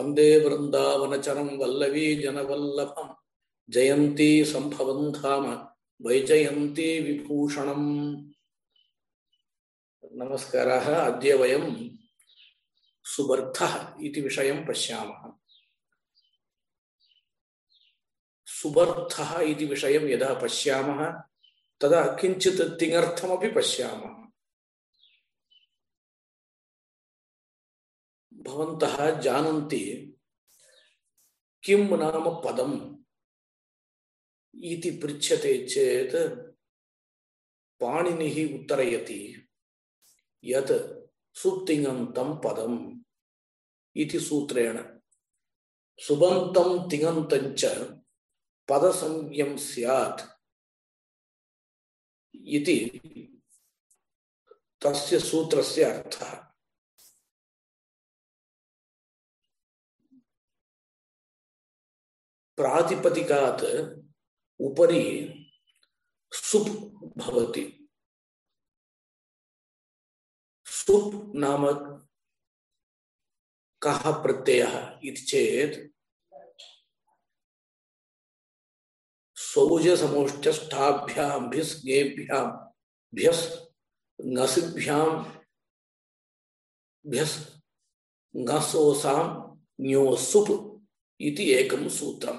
वंदे वृन्दावनचरं वल्लवी जनवल्लभं जयन्ती सम्भवं धाम वैजयन्ती विभूषणम्। नमस्कारः, अद्य वयं सुबर्थः इति विषयं पश्यामः। सुबर्थः इति विषयं यदा पश्यामः, तदा किञ्चित् तिङर्थमपि भवन्तः जानन्ति किं नाम पदम् इति पृच्छ्यते चेत् पाणिनिः उत्तरयति यत् सुतिङन्तं पदम् इति सूत्रेण। सुबन्तं तिङन्तं च पदसंज्ञं स्यात् इति तस्य सूत्रस्य अर्थः। प्रातिपदिकात् उपरि सुप् भवति। सुप् नाम कः प्रत्ययः इति चेत् सौजसमोष्ठष्ठाभ्यां भिस्ङेभ्यां भ्यस् इति एकं सूत्रम्।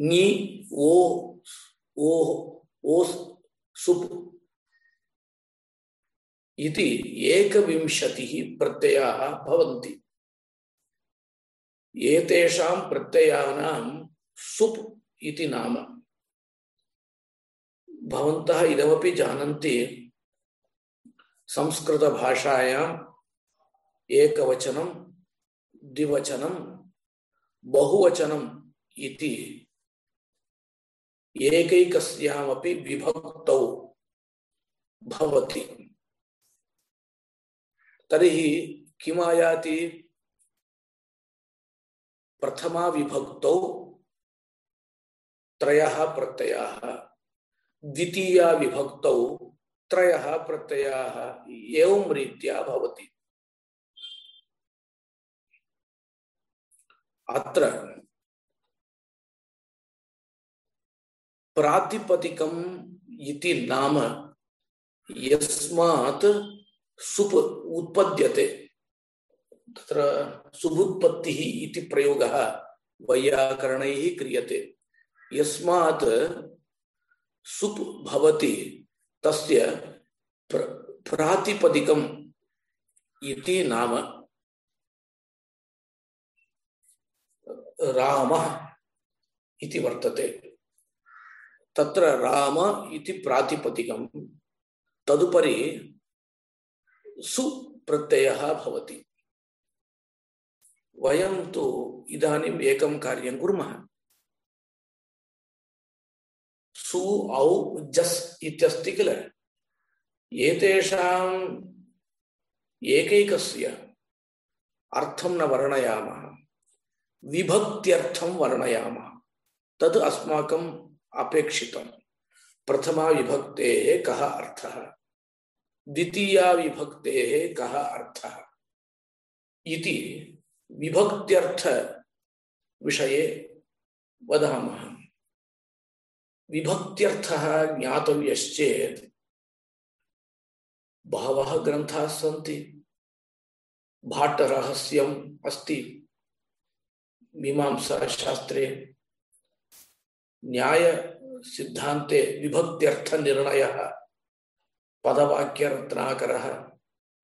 ङि ओ ओ ओस् सुप्। इति एकविंशतिः प्रत्ययाः भवन्ति। एतेषां प्रत्ययानां सुप् इति नाम। भवन्तः इदमपि जानन्ति संस्कृतभाषायाम् एकवचनं, द्विवचनं, बहुवचनम् इति। एकैकस्यामपि विभक्तौ भवति। तर्हि किमायाति प्रथमा विभक्तौ? त्रयः प्रत्ययाः। द्वितीया विभक्तौ? त्रयः प्रत्ययाः। एवं रीत्या भवति। अत्र प्रातिपदिकम् इति नाम यस्मात् सुप् उत्पद्यते। तत्र सुबुत्पत्तिः इति प्रयोगः वैयाकरणैः क्रियते। यस्मात् सुप् भवति तस्य प्र, प्रातिपदिकम् इति नाम रामः इति वर्तते। तत्र राम इति प्रातिपदिकं तदुपरि सु प्रत्ययः भवति। वयं तु इदानीम् एकं कार्यं कुर्मः। सु, औ, जस् इत्यस्ति किल? एतेषाम् एकैकस्य अर्थं न वर्णयामः। विभक्त्यर्थं वर्णयामः। तद् अस्माकम् अपेक्षितं प्रथमा विभक्तेः कः अर्थः? द्वितीया विभक्तेः कः अर्थः? इति विभक्त्यर्थ विषये वदामः। विभक्त्यर्थः ज्ञातव्यश्चेत्। बहवः ग्रन्थाः सन्ति। भाट्टरहस्यम् अस्ति। मीमांसा शास्त्रे न्याय सिद्धांते विभक्त्यर्थ निर्णय पदवाक्य रत्नाकर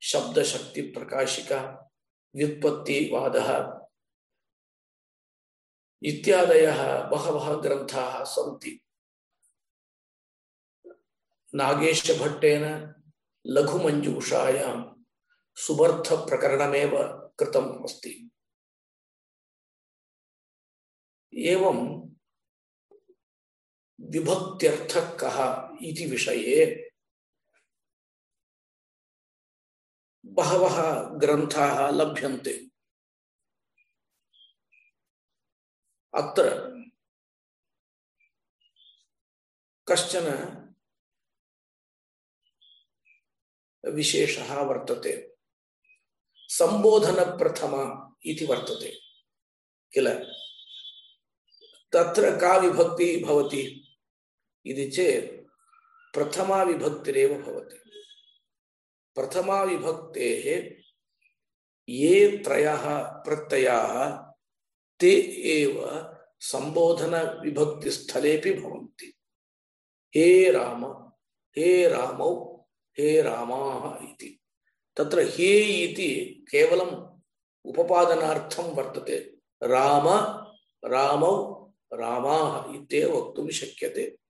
शब्द शक्ति प्रकाशिका, व्युत्पत्तिवाद। इत्यादयः बहवः ग्रन्थाः सन्ति। नागेश भट्टेन लघुमञ्जूषायां सुबर्थप्रकरणमेव कृतम् अस्ति। एवं विभक्त्यर्थः कः इति विषये बहवः ग्रन्थाः लभ्यन्ते। अत्र कश्चन विशेषः वर्तते। सम्बोधनप्रथमा इति वर्तते। किल? तत्र का विभक्ति भवति? इति चेत् प्रथमा विभक्तिरेव भवति। प्रथमा विभक्तेः ये त्रयः प्रत्ययाः ते एव संबोधन विभक्ति भवन्ति। हे राम, हे रामौ, हे रामाः इति। तत्र हे इति केवलम् उपपादनार्थं वर्तते। राम, रामौ, रामाः इत्येव वक्तुं शक्यते।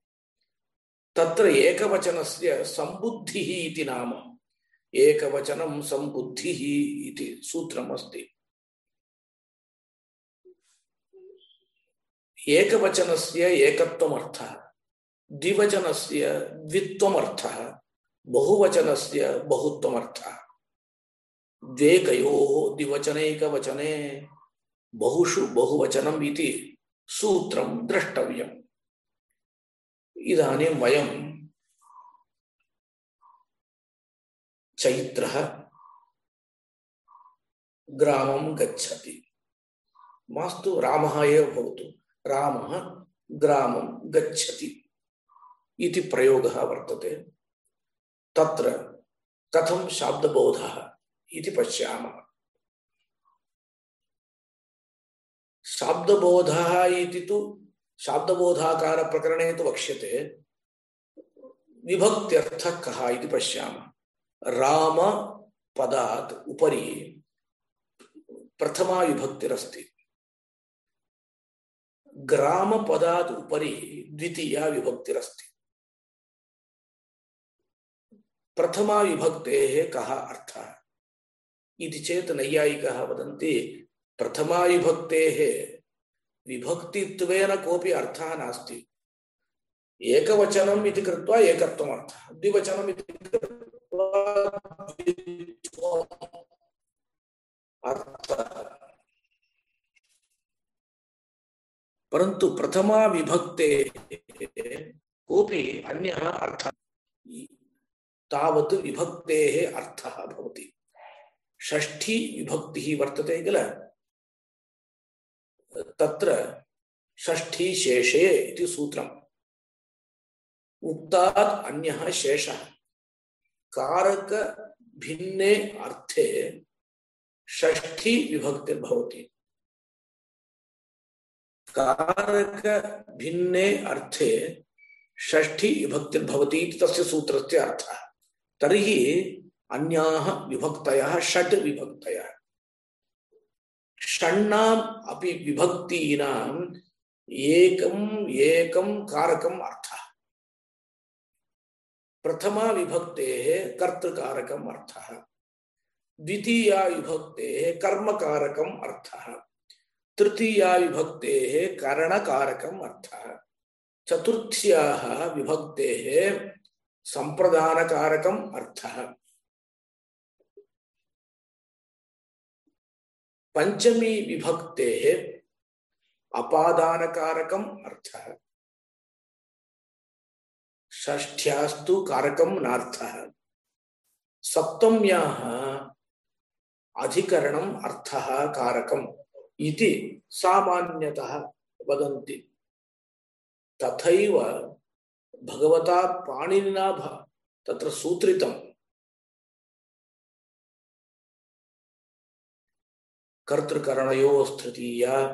तत्र एकवचनस्य सम्बुद्धिः इति नाम। एकवचनं सम्बुद्धिः इति सूत्रमस्ति। एकवचनस्य एकत्वमर्थः, द्विवचनस्य द्वित्वमर्थः, बहुवचनस्य बहुत्वमर्थः। द्वेकयोः द्विवचनैकवचने बहुषु बहुवचनम् इति सूत्रं द्रष्टव्यम्। इदानीं वयं चैत्रः ग्रामं गच्छति। मास्तु रामः एव भवतु। रामः ग्रामं गच्छति इति प्रयोगः वर्तते। तत्र कथं शाब्दबोधः इति पश्यामः। शाब्दबोधः इति तु शाब्दबोधाकारप्रकरणे तु वक्ष्यते। विभक्त्यर्थः कः इति पश्यामः। राम पदात् उपरि प्रथमा विभक्तिरस्ति। ग्राम पदात् उपरि द्वितीया विभक्तिरस्ति। प्रथमा विभक्तेः कः अर्थः? इति चेत् वदन्ति, प्रथमा विभक्तेः विभक्तित्वेन कोऽपि अर्थः नास्ति। एकवचनम् इति कृत्वा एकत्वमर्थः। द्विवचनम् इति परंतु प्रथमा विभक्ते कोऽपि अन्यः अर्थः तावत् विभक्तेः षष्ठी विभक्तिः वर्तते किल? तत्र षष्ठी शेषे इति सूत्रम्। उक्तात् अन्यः शेषः। कारक भिन्ने अर्थे षष्ठी विभक्तिर्भवति। कारक भिन्ने अर्थे षष्ठी विभक्तिर्भवति इति तस्य सूत्रस्य अर्थः। तर्हि अन्याः विभक्तयः षट् विभक्तयः। षण्णाम् अपि विभक्तीनाम् एकम् एकं कारकम् अर्थः। प्रथमा विभक्तेः कर्तृकारकम् अर्थः। द्वितीया विभक्तेः कर्मकारकम् अर्थः। तृतीया विभक्ते करणकारकम अर्थ। चतुर्थ्याः विभक्ते संप्रदानकारकम अर्थ। पंचमी विभक्ते अपादानकारकम अर्थ। षष्ठ्यास्तु कारकम नार्थः। सप्तम्याः अधिकरणम अर्थः कारकम इति सामान्यतः वदन्ति। तथैव भगवता पाणिनिना तत्र सूत्रितम्। कर्तृकरणयोस्तृतीया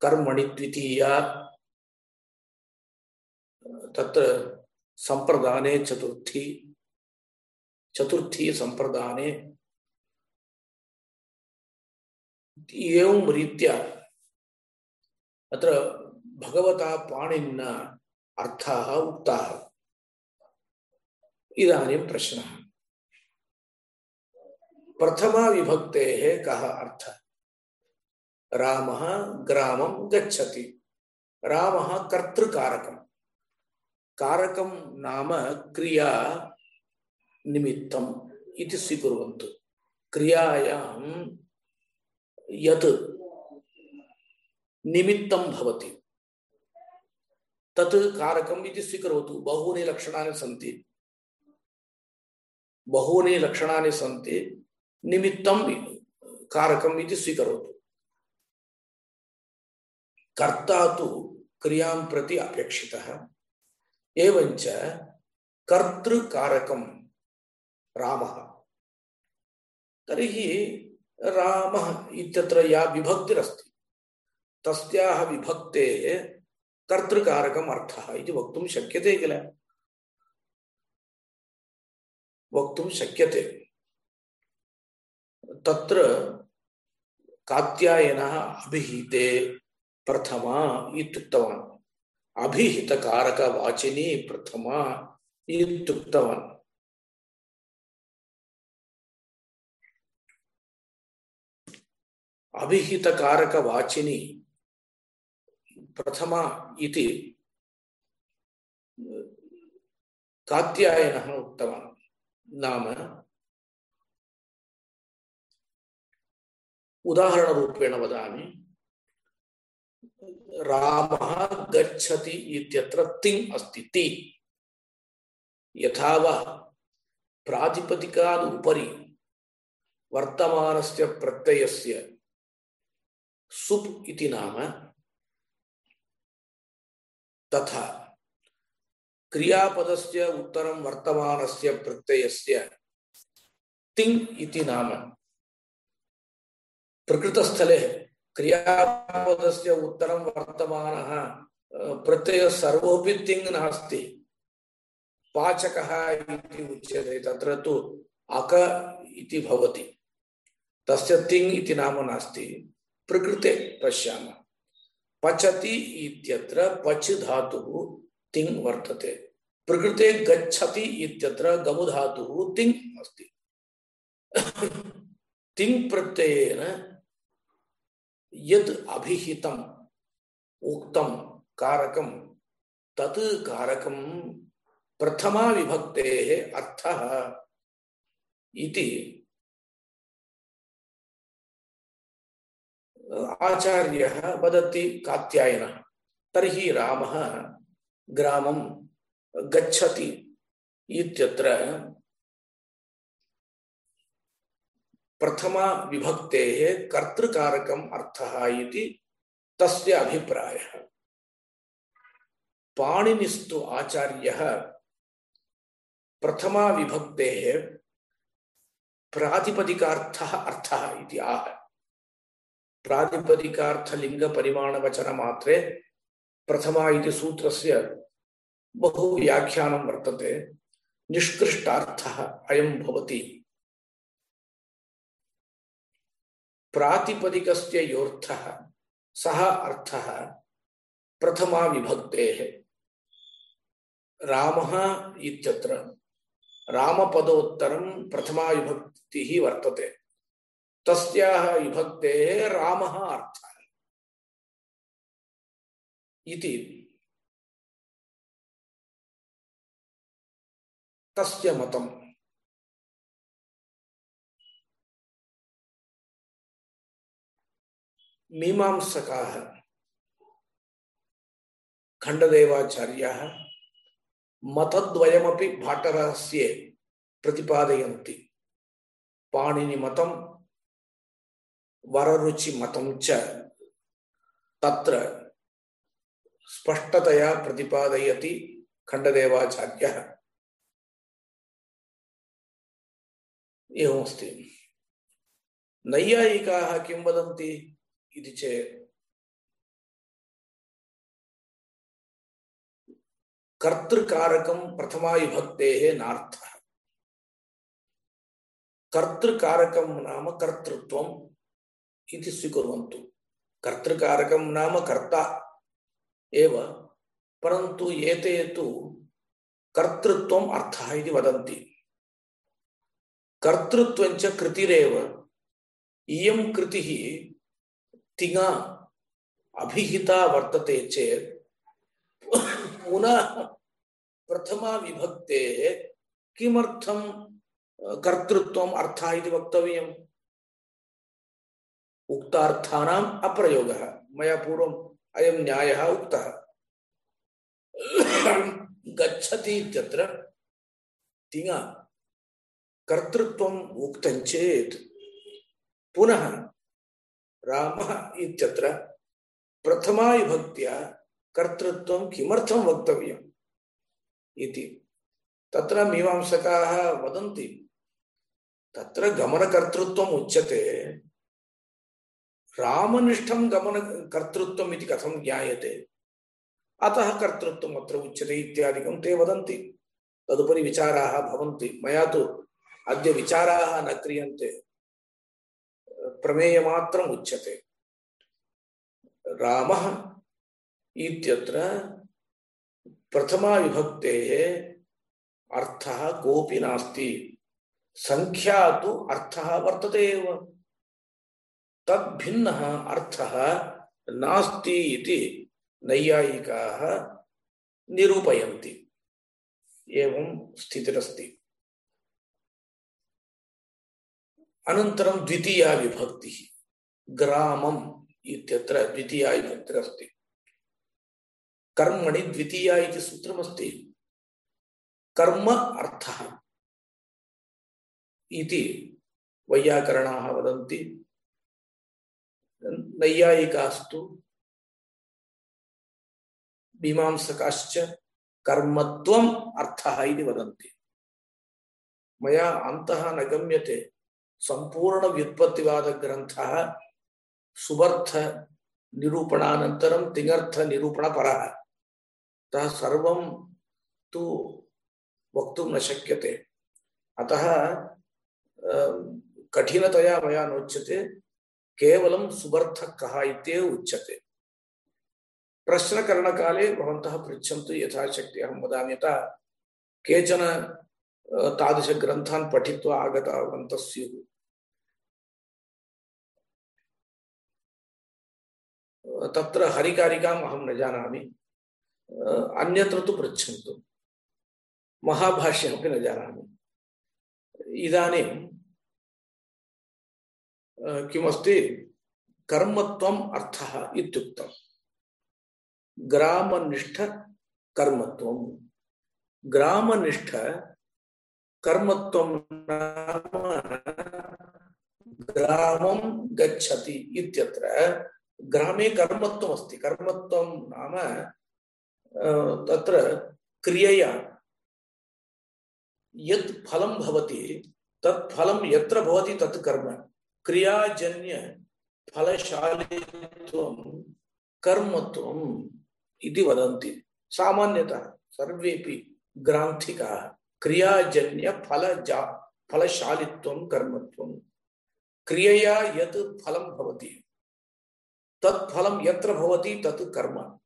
कर्मणि द्वितीया तत्र संप्रदाने चतुर्थी। चतुर्थी संप्रदाने। एवं रीत्या अत्र भगवता पाणिनिना अर्थाः उक्ताः। इदानीं प्रश्नः। प्रथमा विभक्तेः कः अर्थः? रामः ग्रामं गच्छति। रामः कर्तृकारकं कारकं नाम क्रिया निमित्तम् इति स्वीकुर्वन्तु। क्रियायां यत् निमित्तं भवति, तत् कारकम् इति स्वीकरोतु। बहूनि लक्षणानि सन्ति। बहूनि लक्षणानि सन्ति। निमित्तं कारकम् स्वीकरोतु। कर्ता तो क्रियाँ प्रति अपेक्षितः एवं कर्तृकारकं रामः। तर्हि रामः इत्यत्र या विभक्तिरस्ति। तस्याः विभक्तेः कर्तृकारकम् अर्थः इति वक्तुं शक्यते किल? वक्तुं शक्यते। तत्र कात्यायनः अभिहिते प्रथमा इत्युक्तवान्। अभिहितकारकवाचिनी प्रथमा इत्युक्तवान्। अभिहितकारकवाचिनी प्रथमा इति कात्यायनः उक्तवान्। नाम उदाहरणरूपेण वदामि। रामः गच्छति इत्यत्र तिङ् अस्ति, ति। यथा वा प्रातिपदिकादुपरि वर्तमानस्य प्रत्ययस्य सुप् इति नाम, तथा क्रियापदस्य उत्तरं वर्तमानस्य प्रत्ययस्य तिङ् इति नाम। प्रकृतस्थले क्रियापदस्य उत्तरं वर्तमानः प्रत्ययः सर्वोऽपि तिङ् नास्ति। पाचकः इति उच्यते, तत्र तु अक इति भवति। तस्य तिङ् इति नाम नास्ति। प्रकृते पश्यामः। पचति इत्यत्र पच् धातुः तिङ् वर्तते। प्रकृते गच्छति इत्यत्र गमुधातुः तिङ् अस्ति। तिङ् प्रत्ययेन यद अभिहितम, उक्तम, कारकम, तत् कारकम प्रथमा विभक्ते अर्थ इति आचार्यः वदति कात्यायनः। तर्हि रामः ग्रामं गच्छति इत्यत्र प्रथमा विभक्ते कर्तृकारकम अर्थः अभिप्रायः। पाणिनिस्तु आचार्यः प्रथमा विभक्तेः प्रातिपदिकार्थः अर्थः इति आह। प्रातिपदिकार्थलिङ्गपरिमाणवचनमात्रे प्रथमा इति सूत्रस्य बहु व्याख्यानं वर्तते। निष्कृष्टार्थः अयं भवति। प्रातिपदिकस्य योर्थः, सः अर्थः, प्रथमा विभक्तेः। रामपदोत्तरं प्रथमा विभक्तिः वर्तते। तस्याः विभक्तेः रामः अर्थः। इति। तस्य मतम्। मीमांसकाः। खण्डदेवाचार्याः मतद्वयमपि भाटरहस्ये प्रतिपादयन्ति। पाणिनिमतं वररुचिमतं च तत्र स्पष्टतया प्रतिपादयति खण्डदेवाचार्यः। एवमस्ति। नैयायिकाः किं वदन्ति? इति चेत् कर्तृकारकं प्रथमाविभक्तेः नार्थः कर्तृकारकं नाम कर्तृत्वम् इति स्वीकुर्वन्तु कर्तृकारकं नाम कर्ता एव परन्तु एते तु कर्तृत्वम् अर्थः इति वदन्ति कर्तृत्वञ्च कृतिरेव इयं तिङा अभिहिता वर्तते चेत् पुनः प्रथमा विभक्तेः किमर्थं कर्तृत्वम् अर्थः इति वक्तव्यम्? उक्तार्थानाम् अप्रयोगः। मया पूर्वम् अयं न्यायः उक्तः। गच्छति इत्यत्र तिङा, कर्तृत्वम् उक्तं चेत् पुनः रामः इत्यत्र प्रथमा विभक्त्या कर्तृत्वं किमर्थं वक्तव्यम् इति। तत्र मीमांसकाः वदन्ति, तत्र गमनकर्तृत्वम् उच्यते, रामनिष्ठं गमन कर्तृत्वम् इति कथं ज्ञायते, अतः कर्तृत्वम् अत्र उच्यते इत्यादिकं ते वदन्ति। तदुपरि विचाराः भवन्ति। मया तु अद्य विचाराः न क्रियन्ते। प्रमेयमात्रम् उच्यते। रामः इत्यत्र प्रथमा विभक्तेः अर्थः कोऽपि नास्ति। संख्या तु अर्थः वर्तते एव। तद्भिन्नः अर्थः नास्ति इति नैयायिकाः निरूपयन्ति। एवं स्थितिरस्ति। अनन्तरं द्वितीया विभक्तिः, ग्रामम् इत्यत्र द्वितीया विभक्तिरस्ति कर्मणि द्वितीया इति सूत्रमस्ति। कर्म अर्थः इति वैयाकरणाः वदन्ति। नैयायिकास्तु मीमांसकाश्च कर्मत्वम् अर्थः इति वदन्ति। मया अन्तः न गम्यते। सम्पूर्णव्युत्पत्तिवादग्रन्थः सुबर्थनिरूपणानन्तरं तिङर्थनिरूपणपरः अतः सर्वं तु वक्तुं न शक्यते। अतः कठिनतया मया नोच्यते, केवलं सुबर्थः कः इत्येव उच्यते। प्रश्नकरणकाले भवन्तः पृच्छन्तु यथाशक्ति। अहं वदामि यथा, केचन तादृशग्रन्थान् पठित्वा आगतवन्तः स्युः तत्र हरिकारिकाम् अहं न जानामि। अन्यत्र तु पृच्छन्तु। महाभाष्यमपि न जानामि। इदानीं किमस्ति? कर्मत्वम् अर्थः इत्युक्तम्। ग्रामनिष्ठ कर्मत्वं ग्रामनिष्ठ कर्मत्वं नाम ग्रामं गच्छति इत्यत्र ग्रामे कर्मत्वमस्ति। कर्मत्वं नाम तत्र क्रियया यत् फलं भवति, तत् फलं यत्र भवति तत् कर्म। क्रियाजन्य फलशालित्वं, कर्मत्वम् इति वदन्ति। सामान्यतः सर्वेपि ग्रान्थिकाः। क्रियाजन्य फलजा, फलशालित्वं, कर्मत्वं। क्रियया यत् फलं भवति। तत् फलं यत्र भवति तत् कर्म।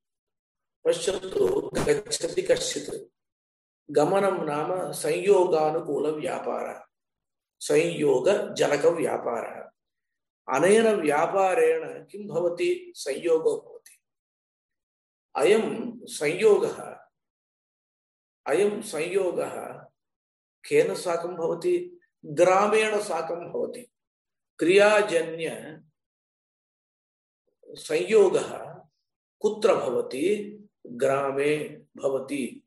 पश्यतु गच्छति कश्चित्। गमनं नाम संयोगानुकूलव्यापारः संयोगजनकव्यापारः अनेन व्यापारेण किं भवति? संयोगो भवति। अयं संयोगः अयं संयोगः केन साकं भवति? ग्रामेण साकं भवति। क्रियाजन्य संयोगः कुत्र भवति? ग्रामे भवति।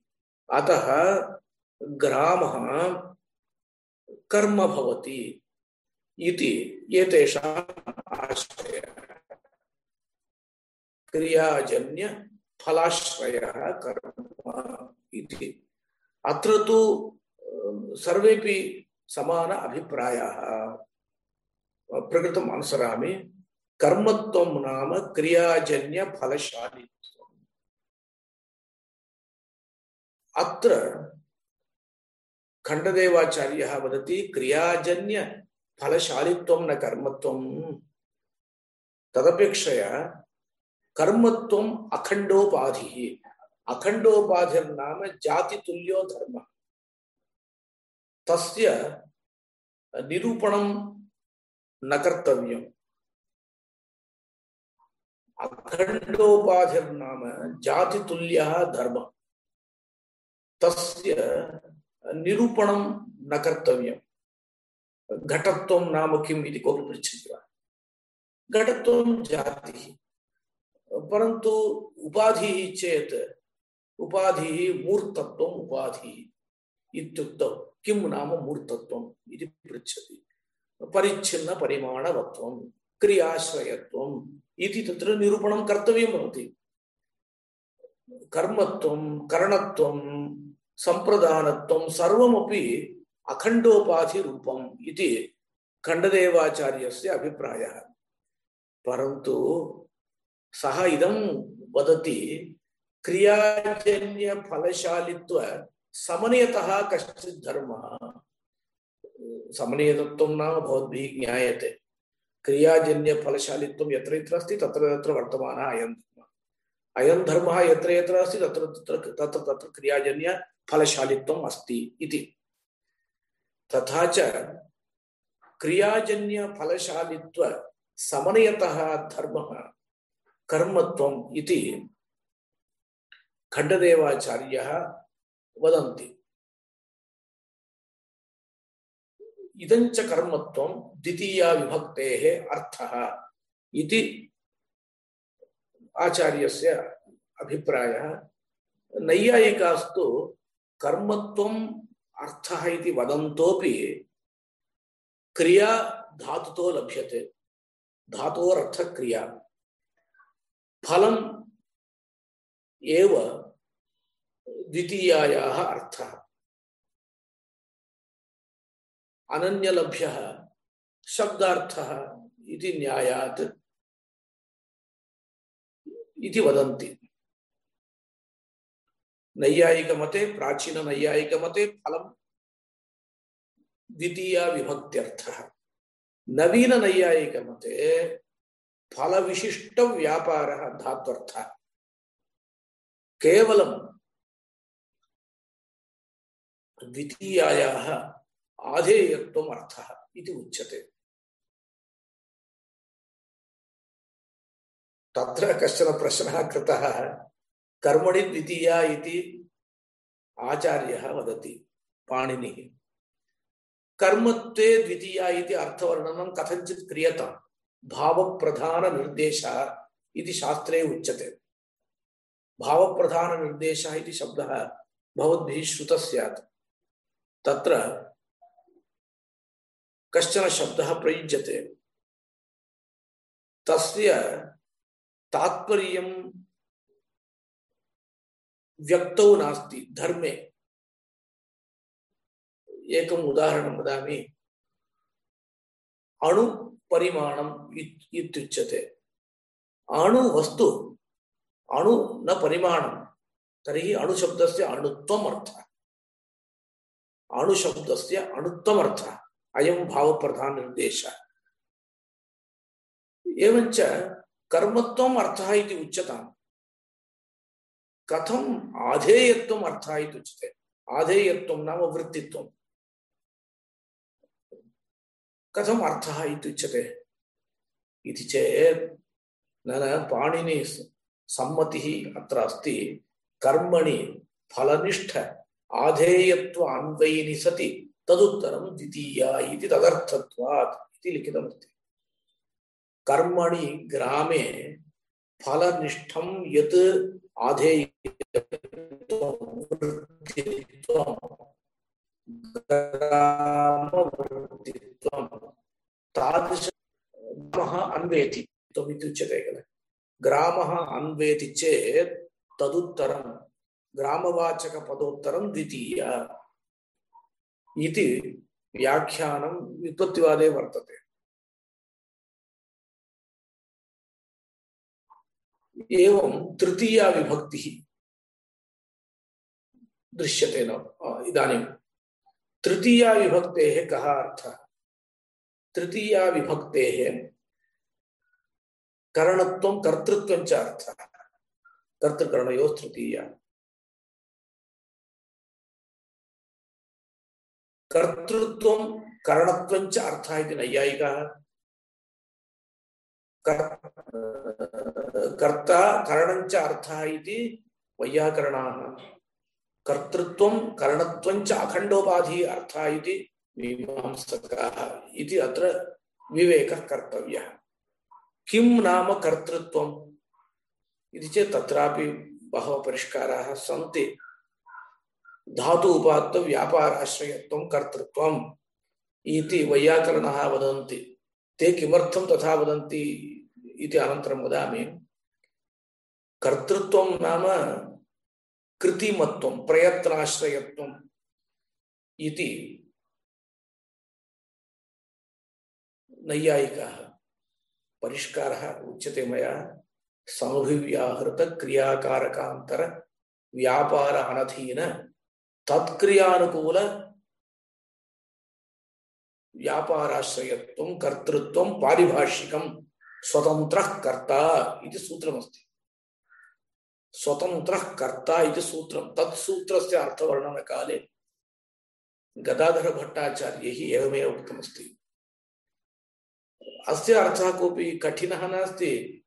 अतः ग्रामः कर्म भवति इति आश्रयः। क्रियाजन्य फलाश्रयः कर्म इति। अत्र तु सर्वेपि समान अभिप्रायाः प्रकृतम् अनुसरामि। कर्मत्वं नाम क्रियाजन्य फलशालित्वम् अत्र खण्डदेवाचार्यः वदति, क्रियाजन्य फलशालित्वं न कर्मत्वं तदपेक्षया कर्मत्वम् अखण्डोपाधिः। अखंडोपाधिर्नाम जाति तुल्यो धर्म। तस्य निरूपणं न कर्तव्यम्। अखंडोपाधिर्नाम जाति तुल्यः धर्म। तस्य निरूपणं न कर्तव्यम् घटत्वं नाम किम् इति वा? घटत्वं जातिः। परन्तु उपाधिः चेत् उपाधिः मूर्तत्वम् उपाधिः इत्युक्तौ किं नाम मूर्तत्वम् इति पृच्छति। परिच्छिन्न परिमाणवत्वं क्रियाश्रयत्वम्। इति तत्र निरूपणं कर्तव्यं भवति। कर्मत्वं, करणत्वं सम्प्रदानत्वं सर्वमपि अखण्डोपाधिरूपम् इति खण्डदेवाचार्यस्य अभिप्रायः। परन्तु सः इदं वदति, क्रियाजन्यफलशालित्व समनयतः कश्चित् धर्मः। समनयतत्वं नाम भवद्भिः ज्ञायते। क्रियाजन्यफलशालित्वं यत्र यत्र अस्ति, तत्र तत्र वर्तमानः अयं धर्मः। अयं धर्मः यत्र यत्र अस्ति, तत्र तत्र तत्र तत्र क्रियाजन्यफलशालित्वम् अस्ति इति। तथा च क्रियाजन्यफलशालित्व समनयतः धर्मः, कर्मत्वम् इति खण्डदेवाचार्यः वदन्ति। इदञ्च कर्मत्वं द्वितीया विभक्तेः अर्थ इति आचार्यस्य अभिप्रायः। नैयायिकास्तु कर्मत्वम् अर्थः इति वदन्तोपि क्रिया धातुतो लभ्यते। धातोरर्थक्रिया। फलम् एव द्वितीयायाः अर्थः। अनन्यलभ्यः शब्दार्थः इति न्यायात् इति वदन्ति। नैयायिकमते, प्राचीननैयायिकमते फलं द्वितीया विभक्त्यर्थः नवीननैयायिकमते फलविशिष्टव्यापारः धात्वर्थः। केवलं द्वितीयायाः आधेयत्वम् अर्थः इति उच्यते। तत्र कश्चन प्रश्नः कृतः। कर्मणि द्वितीया इति आचार्यः वदति, पाणिनिः। कर्मत्वे द्वितीया इति अर्थवर्णनं कथञ्चित् क्रियताम्। भावप्रधाननिर्देशः इति शास्त्रे उच्यते। भावप्रधाननिर्देशः इति शब्दः भवद्भिः श्रुतः स्यात्। तत्र कश्चन शब्दः प्रयुज्यते। तस्य तात्पर्यं व्यक्तौ नास्ति, धर्मे। एकम् उदाहरणं वदामि। अणुपरिमाणम् इत्युच्यते। अणुवस्तु अणु न परिमाणं, तर्हि अणुशब्दस्य अणुत्वम् अर्थः अणुशब्दस्य अणुत्वम् अर्थः अयं भावप्रधाननिर्देशः। एवञ्च कर्मत्वम् अर्थः इति उच्यताम्। कथम् आधेयत्वम् अर्थः इति उच्यते। आधेयत्वं नाम वृत्तित्वं कथम् अर्थः इति उच्यते? इति चेत् न पाणिनि सम्मतिः अत्र अस्ति। कर्मणि फलनिष्ठ आधेयत्व अन्वयिनि सति। तदुत्तरं द्वितीया इति तदर्थत्वात् इति लिखितमस्ति। कर्मणि ग्रामे फलनिष्ठं यत् आधेयत्वं तादृश अन्वेति, त्वमित्युच्यते। किल ग्रामः अन्वेति चेत् तदुत्तरं, ग्रामवाचकपदोत्तरं द्वितीया इति व्याख्यानं व्युत्पत्तिवादे वर्तते। एवं तृतीया विभक्ति दृश्यते न। इदानीम तृतीया विभक्ते है कहा अर्थ? तृतीया विभक्ते है करणत्व, कर्तृत्व च अर्थ। कर्तृकरणयो तृतीया। कर्तृत्व, करणत्व च अर्थ नैयायिका। कर्ता करणञ्च अर्थः इति वैयाकरणाः। कर्तृत्वं, करणत्वञ्च अखण्डोपाधिः अर्थः इति इति अत्र विवेकः कर्तव्यः। किं नाम कर्तृत्वम्? इति चेत् तत्रापि बहवः परिष्काराः सन्ति। धातु उपात्त व्यापाराश्रयत्वं कर्तृत्वम् इति वैयाकरणाः वदन्ति। ते किमर्थं तथा वदन्ति इति अनन्तरं वदामि। कर्तृत्वं नाम कृतिमत्वं प्रयत्नाश्रयत्वम् इति नैयायिकाः परिष्कारः उच्यते मया। समभिव्याहृत क्रियाकारकान्तर व्यापार अनधीन तत्क्रियानुकूल व्यापाराश्रयत्वं, कर्तृत्वं, पारिभाषिकं, स्वतन्त्रः कर्ता इति सूत्रमस्ति। स्वतन्त्रः कर्ता इति सूत्रं। तत् सूत्रस्य अर्थवर्णनकाले गदाधरभट्टाचार्यैः एवमेव उक्तमस्ति। अस्य अर्थः कोऽपि कठिनः नास्ति।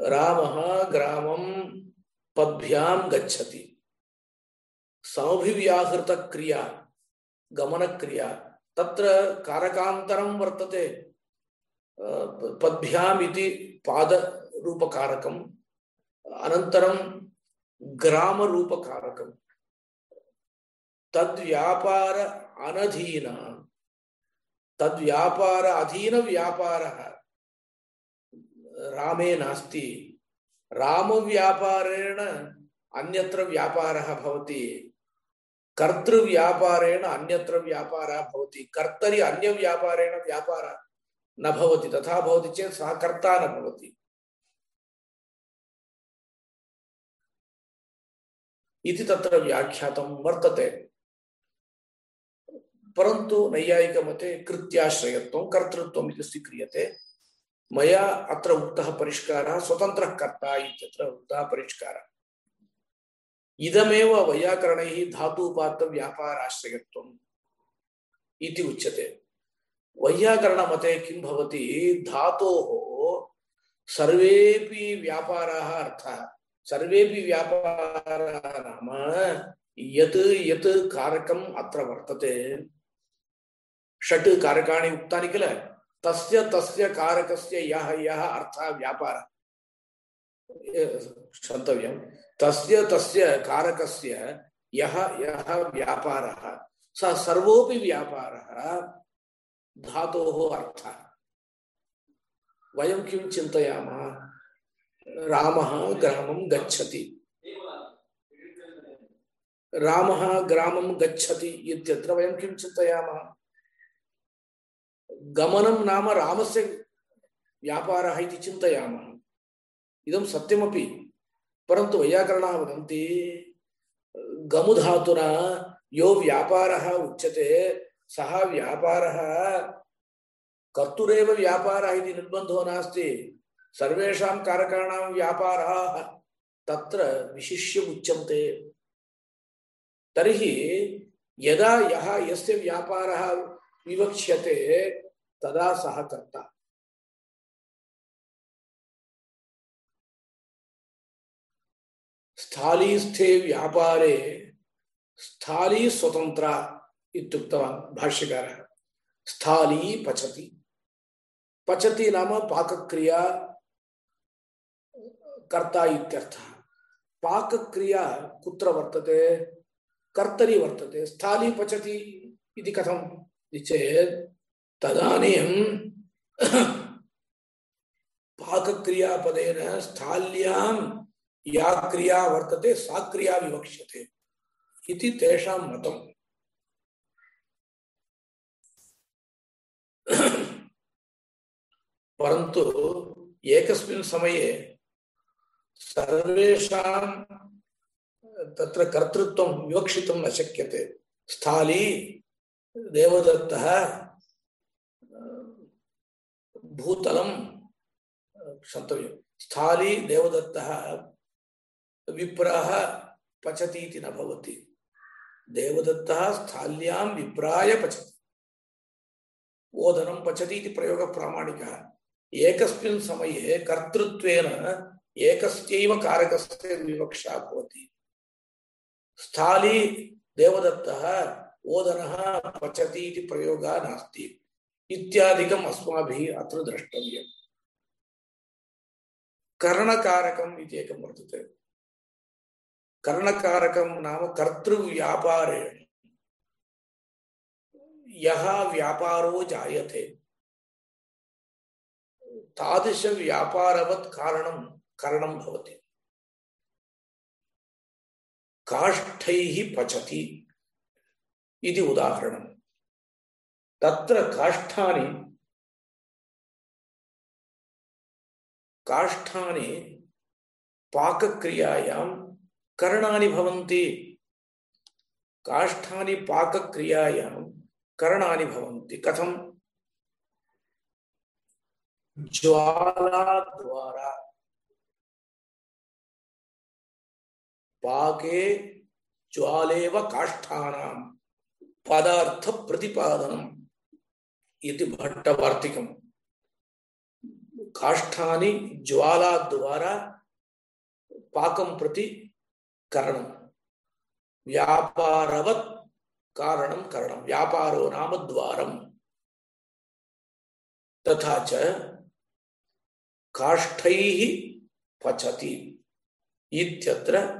रामः ग्रामं पद्भ्यां गच्छति। समभिव्याहृतक्रिया गमनक्रिया, तत्र कारकान्तरं वर्तते। पद्भ्याम् इति पादरूपकारकम्। अनन्तरं ग्रामरूपकारकम् तद्व्यापार अनधीन, तद्व्यापार अधीनव्यापारः रामे नास्ति। रामव्यापारेण अन्यत्र व्यापारः भवति। कर्तृव्यापारेण अन्यत्र व्यापारः भवति। कर्तरि अन्यव्यापारेण व्यापारः न भवति, तथा भवति चेत् सः कर्ता न भवति। इति तत्र व्याख्यातं वर्तते। परन्तु नैयायिकमते कृत्याश्रयत्वं कर्तृत्वम् इति स्वीक्रियते। मया अत्र उक्तः परिष्कारः स्वतन्त्रः कर्ता इत्यत्र उक्तः परिष्कारः। इदमेव वैयाकरणैः धातुपात्तव्यापाराश्रयत्वम् इति उच्यते। वैयाकरणमते किं भवति? धातोः सर्वेपि व्यापाराः अर्थः। सर्वेपि व्यापाराः नाम यत् यत् कारकम् अत्र वर्तते। षट् कारकाणि उक्तानि किल? तस्य तस्य कारकस्य यः यः अर्थः व्यापारः। क्षन्तव्यं तस्य तस्य कारकस्य यः यः व्यापारः, सः सर्वोऽपि व्यापारः धातोः अर्थः। वयं किं चिन्तयामः? रामः ग्रामं गच्छति। रामः ग्रामं गच्छति इत्यत्र वयं किं चिन्तयामः? गमनं नाम रामस्य व्यापारः इति चिन्तयामः। इदं सत्यमपि। परन्तु वैयाकरणाः वदन्ति, गमुधातुना यो व्यापारः उच्यते, सः व्यापारः कर्तुरेव व्यापारः इति निर्बन्धो नास्ति। सर्वेषां कारकाणां व्यापाराः तत्र विशिष्य उच्यन्ते तर्हि यदा यः यस्य व्यापारः विवक्ष्यते, तदा सः कर्ता। स्थालीस्थे व्यापारे स्थाली स्वतंत्र इत्युक्तवान् भाष्यकारः। स्थाली पचति। पचति नाम पाकक्रिया कर्ता इत्यर्थः पाकक्रिया कुत्र वर्तते? कर्तरि वर्तते। स्थाली पचति इति कथम्? चेत् तदानीं पाकक्रियापदेन स्थाल्यां या क्रिया वर्तते, सा क्रिया विवक्ष्यते इति तेषां मतम्। परन्तु एकस्मिन् समये तत्र कर्तृत्वं विवक्षितुं न शक्यते स्थाली देवदत्तः, भूतलं क्षन्तव्यं स्थाली देवदत्तः, विप्रः पचति इति न भवति। देवदत्तः स्थाल्यां विप्राय पचति। ओदनं पचति प्रयोगः प्रामाणिकः एकस्मिन् समये कर्तृत्वेन एकस्यैव कारकस्य विवक्षा भवति। स्थाली देवदत्तः ओदनः पचति प्रयोगः नास्ति। इत्यादिकम् अस्माभिः अत्र द्रष्टव्यम्। करणकारकम् इति एकं वर्तते। करणकारकं नाम कर्तृव्यापारेण। यः व्यापारो जायते। तादृशव्यापारवत् कारणं करणं भवति। काष्ठैः पचति इति उदाहरणं। तत्र काष्ठानि काष्ठानि पाकक्रियायां करणानि भवन्ति। काष्ठानि पाकक्रियायां करणानि भवन्ति। कथं? ज्वालाद्वारा पाके ज्वालेव काष्ठानां पदार्थप्रतिपादनम् इति भट्टवार्तिकम्। काष्ठानि ज्वालाद्वारा पाकं प्रति करणं। व्यापारवत् कारणं करणं। व्यापारो नाम द्वारम्। तथा च काष्ठैः पचति इत्यत्र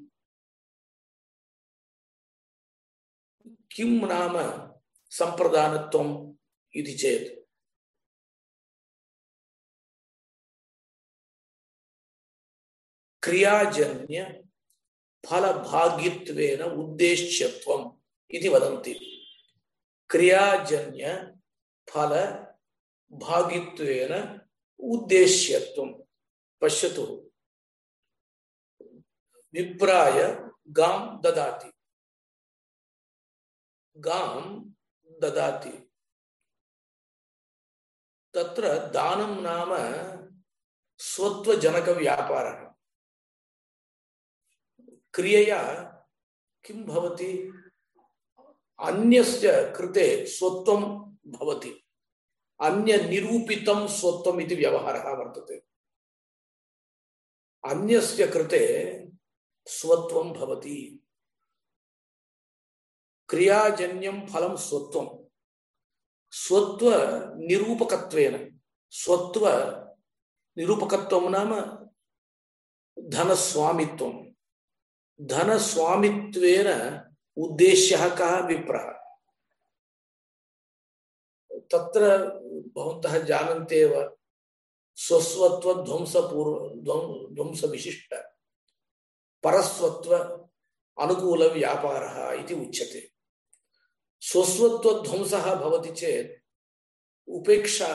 किं नाम संप्रदानत्वम् इति चेत्? क्रियाजन्य फलभाग्यत्वेन उद्देश्यत्वम् इति वदन्ति। क्रियाजन्य फल भागित्वेन उद्देश्यत्वं। पश्यतु। विप्राय गां ददाति। गां ददाति। तत्र दानं नाम स्वत्वजनकव्यापारः। क्रियया किं भवति? अन्यस्य कृते स्वत्वं भवति। अन्य निरूपितं स्वत्वम् इति व्यवहारः वर्तते। अन्यस्य कृते स्वत्वं भवति। क्रियाजन्यं फलं स्वत्वं। स्वत्व निरूपकत्वेन। स्वत्व निरूपकत्वं नाम धनस्वामित्वं। धनस्वामित्वेन उद्देश्यः कः विप्रः? तत्र भवन्तः जानन्ति एव, स्वस्वत्वध्वंसपूर्व ध्वंसविशिष्ट। परस्वत्व अनुकूलव्यापारः इति उच्यते। स्वस्वत्वध्वंसः भवति चेत्, उपेक्षा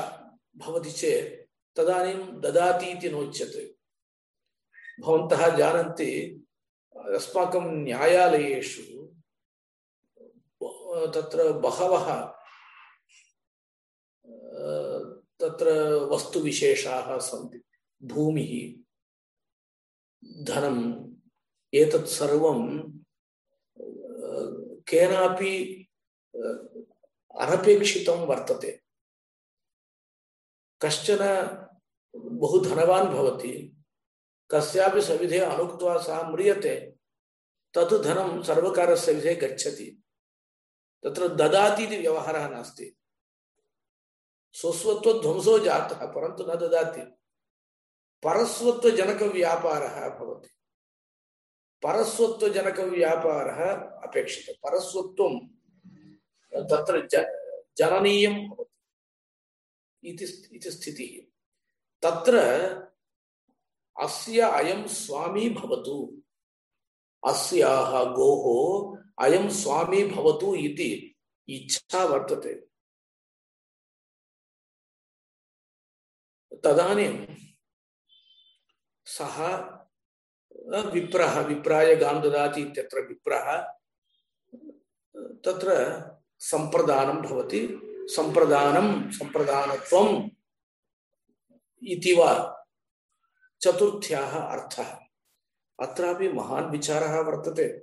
भवति चेत्, तदानीं ददाति इति नोच्यते। भवन्तः जानन्ति, अस्माकं न्यायालयेषु, तत्र बहवः, तत्र वस्तुविशेषाः सन्ति। भूमिः, धनम्, एतत् सर्वं, केनापि अनपेक्षितं वर्तते। कश्चन बहु धनवान् भवति, कस्यापि सविधे अनुक्त्वा सः म्रियते तत् धनं सर्वकारस्य विधे गच्छति। तत्र ददाति इति व्यवहारः नास्ति। स्वस्वत्वध्वंसो जातः, परन्तु न ददाति। परस्वत्वजनकव्यापारः भवति। परस्वत्वजनकव्यापारः अपेक्षितः। परस्वत्वं तत्र जननीयं भवति। इति स्थितिः। तत्र अस्य अयं स्वामी भवतु। अस्याः गोः अयं स्वामी भवतु इति इच्छा वर्तते। तदानीं सः विप्रः, विप्राय गां ददाति इत्यत्र विप्रः, तत्र सम्प्रदानं भवति। सम्प्रदानं सम्प्रदानत्वम् इति वा चतुर्थ्याः अर्थः। अत्रापि महान् विचारः वर्तते।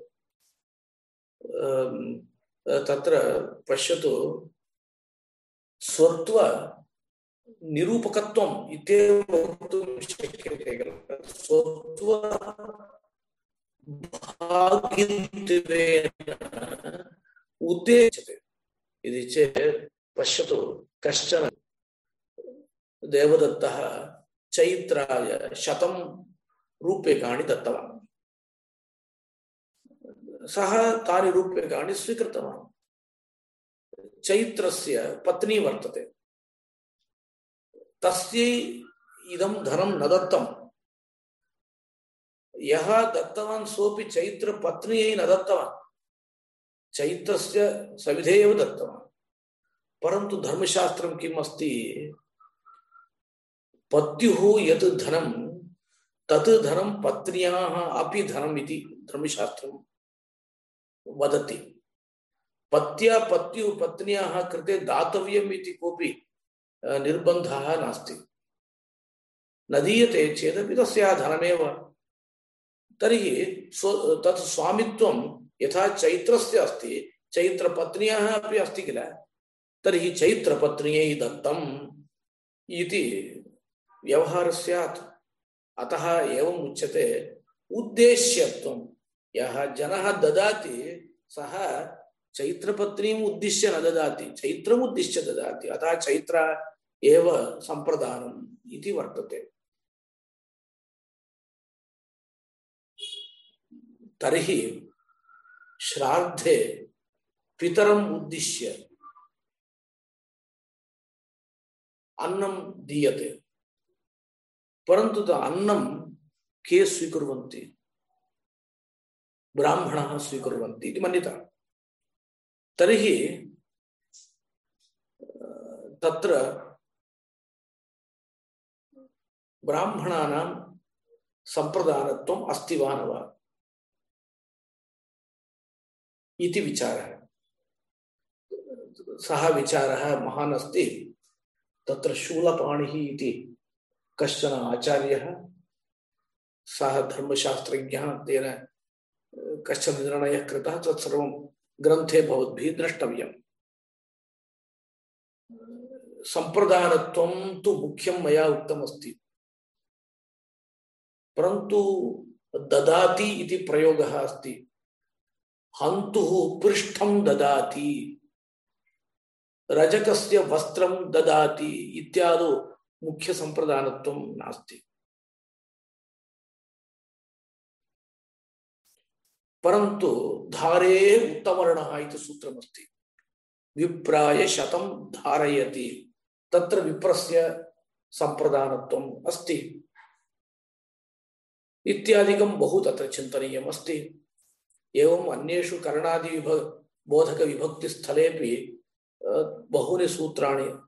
तत्र पश्यतु, स्वत्व निरूपकत्वम् इत्येव वक्तुं शक्यते खलु। स्वत्व उद्देश्यते। इति चेत् पश्यतु कश्चन देवदत्तः चैत्राय शतं रूप्यकाणि दत्तवान्। सः तानि रूप्यकाणि स्वीकृतवान्। चैत्रस्य पत्नी वर्तते। तस्यै इदं धनं न दत्तं यः दत्तवान् सोऽपि चैत्रपत्न्यै न दत्तवान्। चैत्रस्य सविधे दत्तवान्। परन्तु धर्मशास्त्रं किम् अस्ति? पत्युः यत् धनं, तत् धनं पत्न्याः अपि धनम् इति धर्मशास्त्रं वदति। पत्या पत्युः पत्न्याः कृते दातव्यम् इति कोऽपि निर्बन्धः नास्ति। न दीयते चेदपि तस्याः धनमेव। तर्हि स्व, तत् स्वामित्वं यथा चैत्रस्य अस्ति, चैत्रपत्न्याः अपि अस्ति किल? तर्हि चैत्रपत्न्यै दत्तम् इति व्यवहारः स्यात्। अतः एवम् उच्यते। उद्देश्यत्वं यः जनः ददाति, सः चैत्रपत्नीम् उद्दिश्य न ददाति, चैत्रम् उद्दिश्य ददाति। अतः चैत्र एव सम्प्रदानम् इति वर्तते। तर्हि श्राद्धे पितरम् उद्दिश्य। अन्नं दीयते। परन्तु अन्नं के स्वीकुर्वन्ति? ब्राह्मणः स्वीकुर्वन्ति इति मन्यता। तर्हि तत्र ब्राह्मणानां सम्प्रदानत्वम् अस्ति वा न वा? इति विचारः। सः विचारः, महान् अस्ति। तत्र शूलपाणिः इति कश्चन आचार्यः, सः धर्मशास्त्रज्ञः, तेन कश्चन निर्णयः कृतः, तत्सर्वं ग्रन्थे भवद्भिः द्रष्टव्यम्। सम्प्रदानत्वं तु मुख्यं मया उक्तमस्ति। परन्तु ददाति इति प्रयोगः अस्ति। हन्तुः पृष्ठं ददाति। रजकस्य वस्त्रं ददाति इत्यादौ मुख्यसम्प्रदानत्वं नास्ति। परन्तु धारे उत्तमवर्णः इति सूत्रमस्ति। विप्राय शतं धारयति। तत्र विप्रस्य सम्प्रदानत्वम् अस्ति। इत्यादिकं बहु तत्र चिन्तनीयम् अस्ति एवम् अन्येषु कर्णादिविभ बोधकविभक्तिस्थलेपि बहूनि सूत्राणि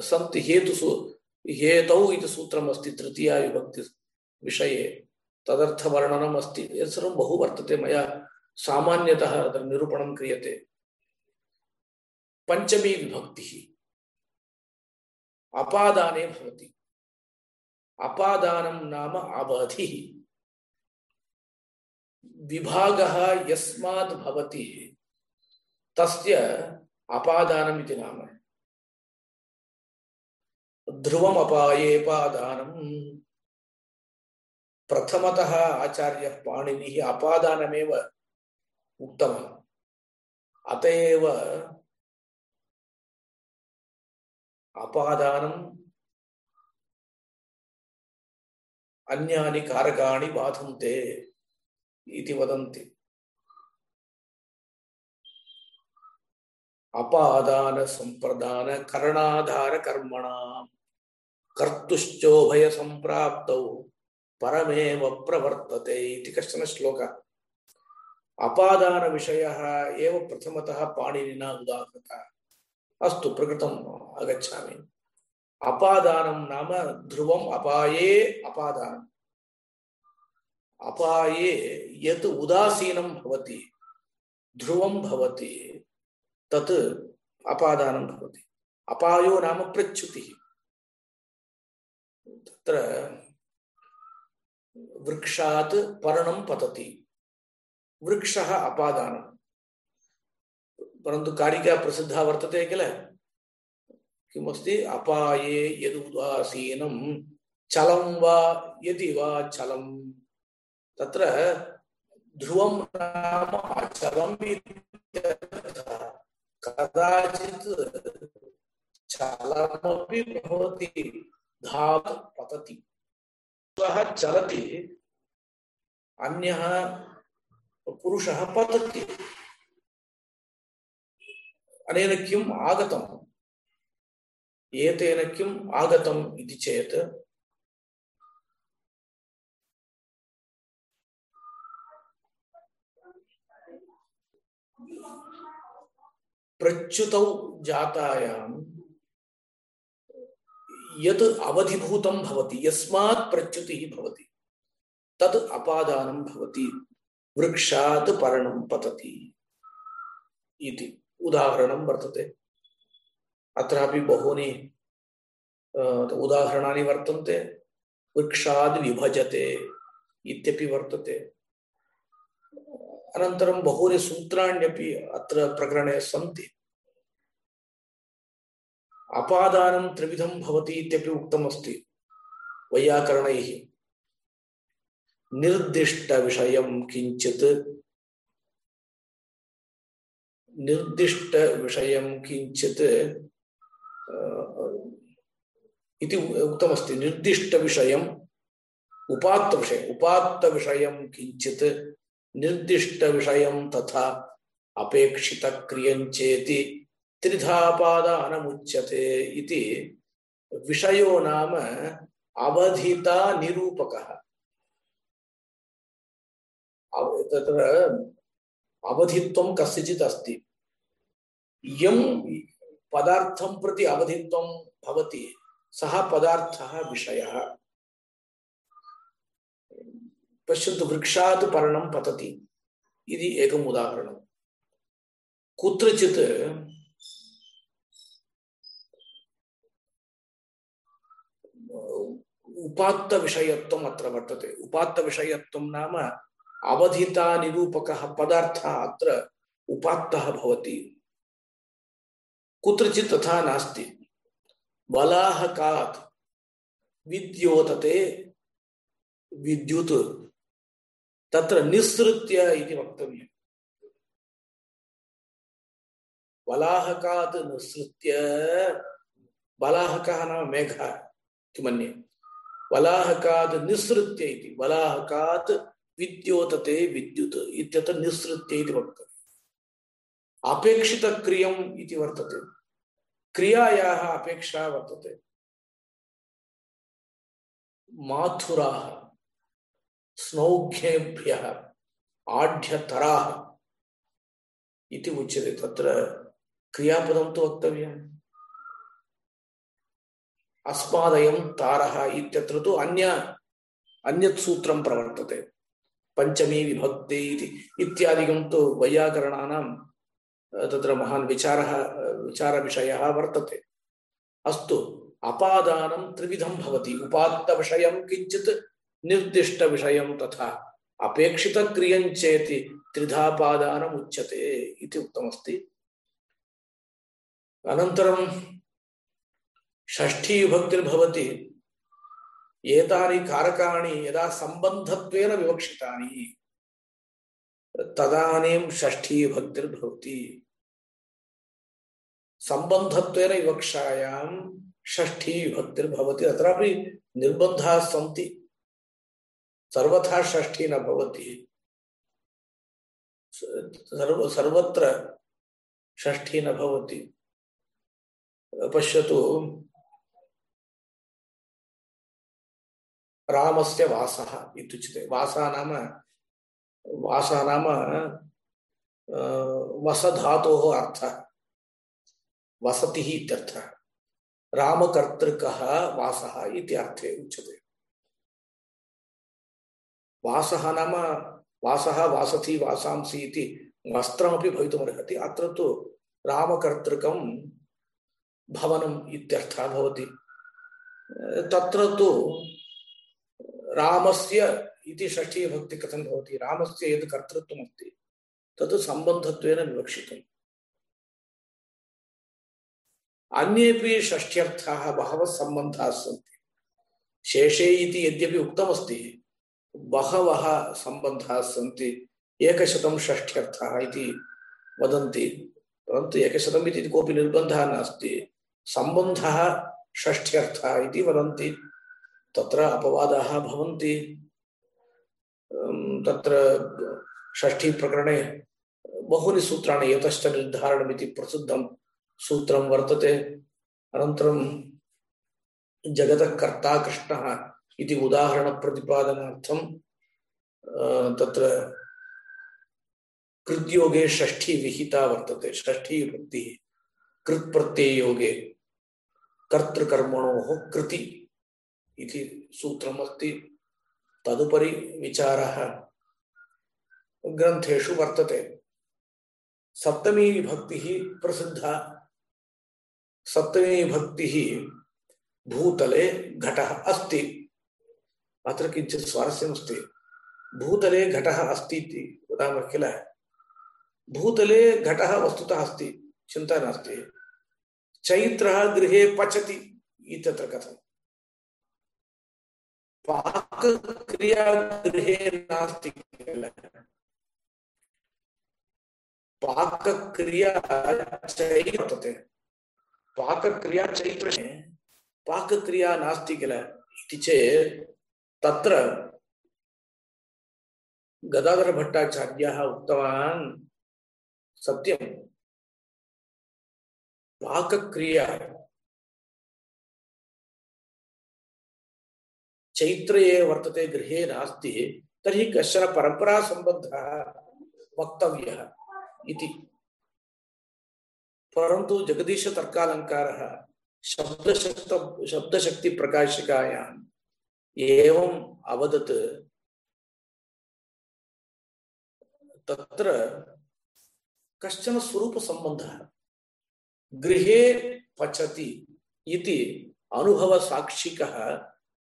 सन्ति हेतुसु हेतौ इति सूत्रमस्ति तृतीया विभक्ति विषये तदर्थवर्णनम् अस्ति सर्वं बहु वर्तते मया, सामान्यतः अत्र निरूपणं क्रियते। पञ्चमी विभक्तिः। अपादाने भवति। अपादानं नाम अवधिः। विभागः यस्मात् भवति। तस्य अपादानम् नाम। ध्रुवमपाये पादानम् प्रथमतः आचार्यः पाणिनिः अपादानमेव उक्तवान्। अत एव अपादानम् अन्यानि कारकाणि बाधन्ते। इति वदन्ति। अपादान संप्रदान करणाधार कर्मणाम् कर्तुश्चोभय संप्राप्तौ परमेव प्रवर्तते इति कश्चन श्लोकः। अपादानविषयः एव प्रथमतः पाणिनिना उदाहृतः। अस्तु, प्रकृतम् आगच्छामि अपादानं नाम ध्रुवम्, अपाये अपादानम्। अपाये, यत् उदासीनं भवति, ध्रुवं भवति, तत् अपादानं भवति। अपायो नाम प्रच्युतिः। तत्र वृक्षात् पर्णं पतति। वृक्षः अपादानं। परन्तु कारिका प्रसिद्धा वर्तते किल? किमस्ति? अपाये यदुदासीनं, चलं वा, यदि वा चलं तत्र ध्रुवं नाम अचलम् कदाचित् चलमपि भवति धाव पतति। सः चलति, अन्यः पुरुषः पतति। अनेन किम् आगतम्? एतेन किम् आगतम् इति चेत् प्रच्युतौ जातायां यत् भवति, यस्मात् प्रच्युतिः भवति, तत् अपादानं भवति, वृक्षात् पर्णं पतति इति उदाहरणं वर्तते। अत्रापि बहूनि उदाहरणानि वर्तन्ते। वृक्षाद् विभजते इत्यपि वर्तते। अनन्तरं बहूनि सूत्राण्यपि अत्र प्रकरणे सन्ति। अपादानं त्रिविधं भवति इत्यपि उक्तमस्ति। वैयाकरणैः। निर्दिष्टविषयं किञ्चित्। निर्दिष्टविषयं किञ्चित् इति उक्तमस्ति। निर्दिष्टविषयम् उपात्तविषयम्। उपात्तविषयं किञ्चित्। निर्दिष्टविषयं तथा अपेक्षितक्रियञ्चेति त्रिधापादानमुच्यते इति विषयो नाम अवधिता निरूपकः तत्र अवधित्वं कस्यचित् अस्ति। यं पदार्थं प्रति अवधित्वं भवति। सः पदार्थः विषयः। पश्यन्तु वृक्षात् पर्णं पतति। इति एकम् उदाहरणं कुत्रचित् उपात्तविषयत्वम् अत्र वर्तते। उपात्तविषयत्वं नाम अवधितानिरूपकः पदार्थः अत्र उपात्तः भवति। कुत्रचित् तथा नास्ति। बलाहकात् विद्योतते। विद्युत् तत्र निःसृत्य इति वक्तव्यम्। बलाहकात् निःसृत्य, बलाहकः नाम मेघः इति मन्ये। बलाहकात् निःसृत्य इति, बलाहकात् विद्योतते विद्युत् इत्यत्र निःसृत्य इति वक्तव्यम्। अपेक्षितक्रियम् इति वर्तते। क्रियायाः अपेक्षा वर्तते। माथुराः। स्नौघ्येभ्यः आढ्यतराः इति उच्यते। तत्र क्रियापदं तु वक्तव्यम् अस्मादयं तारः इत्यत्र तु अन्य, अन्यत् सूत्रं प्रवर्तते। पञ्चमी विभक्ति इति, इत्यादिकं तु वैयाकरणानां, तत्र महान् विचारः, विचारविषयः वर्तते। अस्तु, अपादानं त्रिविधं भवति। उपात्तविषयं किञ्चित् निर्दिष्टविषयं तथा अपेक्षितक्रियं चेति त्रिधापादानम् उच्यते इति उक्तमस्ति। अनन्तरं षष्ठी विभक्तिर्भवति। एतानि कारकाणि यदा सम्बन्धत्वेन विवक्षितानि, तदानीं षष्ठी विभक्तिर्भवति। सम्बन्धत्वेन विवक्षायां षष्ठी विभक्तिर्भवति। अत्रापि निर्बन्धाः सन्ति। सर्वथा षष्ठी न भवति। सर्व, सर्वत्र षष्ठी न भवति। पश्यतु रामस्य वासः इत्युच्यते। वासः नाम वासः नाम वसधातोः अर्थः। वसतिः इत्यर्थः। रामकर्तृकः वासः इति अर्थे उच्यते। वासः नाम, वासः वासति वासांसि इति वस्त्रमपि भवितुमर्हति अत्र तु रामकर्तृकं भवनम् इत्यर्थः भवति। तत्र तु रामस्य इति षष्ठीभक्ति कथं भवति? रामस्य यद् कर्तृत्वमस्ति तत् अन्येपि षष्ठ्यर्थाः बहवः सम्बन्धाः सन्ति। शेषे इति यद्यपि उक्तमस्ति बहवः सम्बन्धाः सन्ति। एकशतं षष्ठ्यर्थाः इति वदन्ति। परन्तु एकशतम् इति कोऽपि निर्बन्धः नास्ति। सम्बन्धः षष्ठ्यर्थः इति वदन्ति। तत्र अपवादाः भवन्ति। तत्र वर्तते। अनन्तरं जगतः कर्ता कृष्णः इति उदाहरणप्रतिपादनार्थं तत्र कृद्योगे षष्ठी विहिता वर्तते षष्ठी विभक्तिः कृत्प्रत्यययोगे, कर्तृकर्मणोः कृति इति सूत्रमस्ति। तदुपरि विचारः ग्रन्थेषु वर्तते। सप्तमी भक्तिः प्रसिद्धा। सप्तमी भक्तिः भूतले घटः अस्ति। अत्र किञ्चित् स्वारस्यमस्ति। भूतले घटः अस्ति इति वदामः किल? भूतले घटः वस्तुतः अस्ति, चिन्ता नास्ति। चैत्रः गृहे पचति इत्यत्र कथम्। पाकक्रिया गृहे नास्ति किल? पाकक्रिया चैत्रते पाकक्रिया चैत्र पाकक्रिया नास्ति किल? इति चेत् तत्र गदाधरभट्टाचार्यः उक्तवान् सत्यं। पाकक्रिया। चैत्र ये वर्तते, गृहे नास्ति। तर्हि कश्चन परम्परासम्बद्धः वक्तव्यः इति। परन्तु जगदीशतर्कालङ्कारः शब्दशक्त शब्दशक्तिप्रकाशिकायाम् एवम् अवदत्। तत्र कश्चन स्वरूपसम्बन्धः। गृहे पचति इति अनुभवसाक्षिकः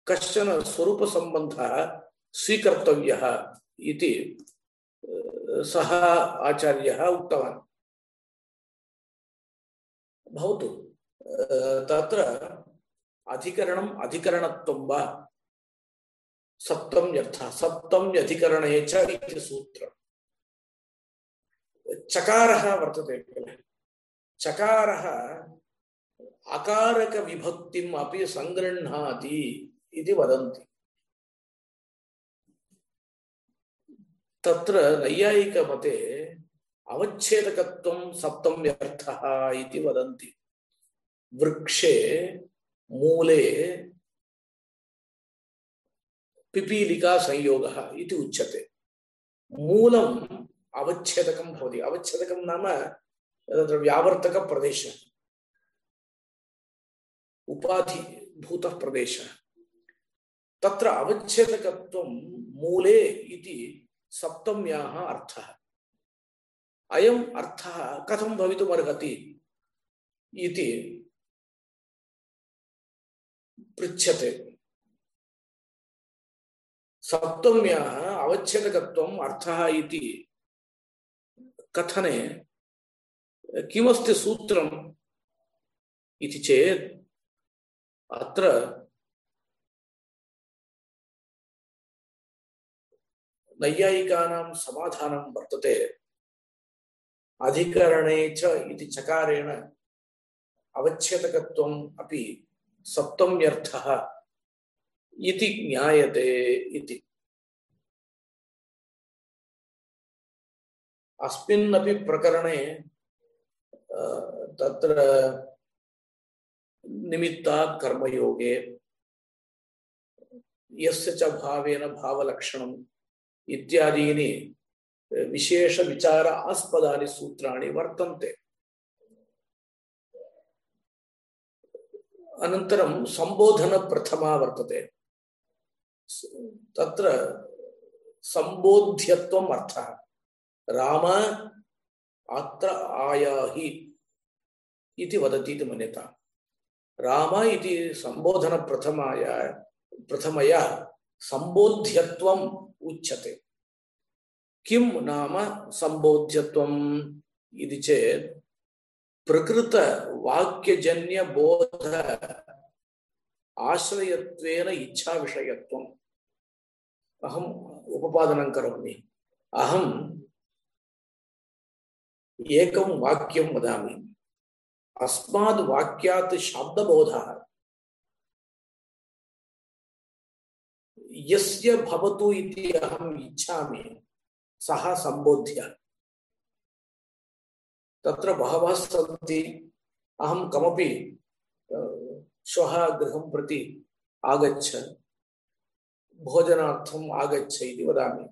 कश्चन स्वरूपसम्बन्धः स्वीकर्तव्यः इति सः आचार्यः उक्तवान्। भवतु तत्र अधिकरणम् अधिकरणत्वं वा सप्तम्यर्थः सप्तम्यधिकरणे च इति सूत्रम् चकारः वर्तते किल? चकारः अकारकविभक्तिम् अपि सङ्गृह्णाति इति वदन्ति। तत्र नैयायिकमते अवच्छेदकत्वं सप्तम्यर्थः इति वदन्ति। वृक्षे, मूले पिपीलिका संयोगः उच्यते। मूलम् अवच्छेदकं अवच्छेदकं नाम तत्र व्यावर्तकप्रदेशः। उपाधिभूतः प्रदेश। तत्र अवच्छेदकत्वं मूले इति सप्तम्याः अर्थः। अयम् अर्थः कथं भवितुमर्हति इति पृच्छते सप्तम्याः अवच्छेदकत्वम् अर्थः इति कथने किमस्ति सूत्रम् इति चेत् अत्र नैयायिकानां समाधानं वर्तते। अधिकरणे च इति चकारेण अवच्छेदकत्वम् अपि सप्तम्यर्थः। इति ज्ञायते इति। अस्मिन्नपि प्रकरणे तत्र निमित्तात् कर्मयोगे, यस्य च भावेन भावलक्षणम् इत्यादीनि विशेषविचार आस्पदानि सूत्राणि वर्तन्ते। अनन्तरं सम्बोधनप्रथमा वर्तते। तत्र सम्बोध्यत्वम् अर्थः। राम अत्र आयाहि इति वदति इति मन्यता। राम इति सम्बोधनप्रथमाय प्रथमया सम्बोध्यत्वम् उच्यते। किं नाम सम्बोध्यत्वम् इति चेत् प्रकृतवाक्यजन्यबोध आश्रयत्वेन इच्छाविषयत्वम्। अहम् उपपादनं करोमि। अहम् एकं वाक्यं वदामि। अस्माद् वाक्यात् शब्दबोधः। यस्य भवतु इति अहम् इच्छामि, सः सम्बोध्य। तत्र बहवः सन्ति। अहं कमपि श्वः गृहं प्रति आगच्छ। भोजनार्थम् आगच्छ इति वदामि।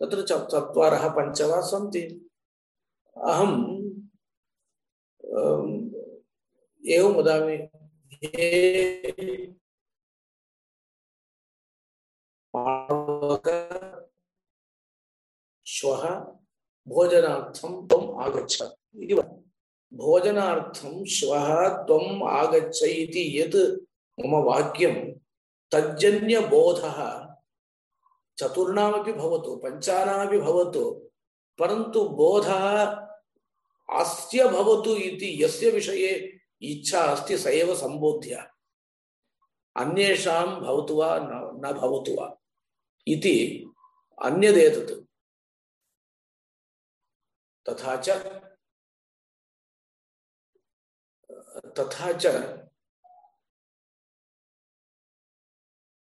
तत्र चत्वारः पञ्च वा सन्ति अहं एवं वदामि श्वः आगच्छ इति भोजनार्थं श्वः त्वम् आगच्छ इति यत् मम वाक्यं तज्जन्यबोधः। चतुर्णामपि भवतु, पञ्चानामपि भवतु, परन्तु बोधः अस्य भवतु इति यस्य विषये इच्छा अस्ति स एव सम्बोध्य। अन्येषां भवतु वा न भवतु वा इति अन्यदेतत्। तथा च तथा च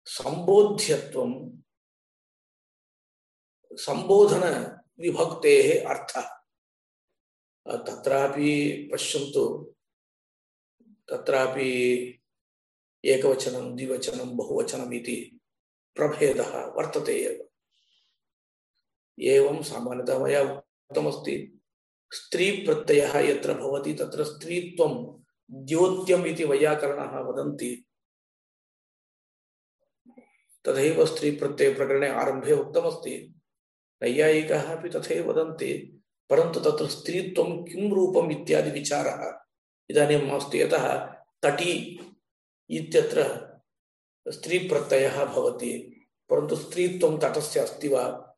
सम्बोध्यत्वं सम्बोधन विभक्तेः अर्थः। तत्रापि पश्यन्तु, तत्रापि एकवचनं, द्विवचनं, बहुवचनम् इति प्रभेदः वर्तते एव। एवं सामान्यतः मया उक्तमस्ति स्त्रीप्रत्ययः यत्र भवति, तत्र स्त्रीत्वं द्योत्यम् इति वैयाकरणाः वदन्ति। तथैव स्त्रीप्रत्ययप्रकरणे आरम्भे उक्तमस्ति। नैयायिकाः अपि तथैव वदन्ति, परन्तु तत्र स्त्रीत्वं किं रूपम् इत्यादि विचारः। इदानीं मास्तु यतः तटी इत्यत्र स्त्रीप्रत्ययः भवति, परन्तु स्त्रीत्वं तटस्य अस्ति वा?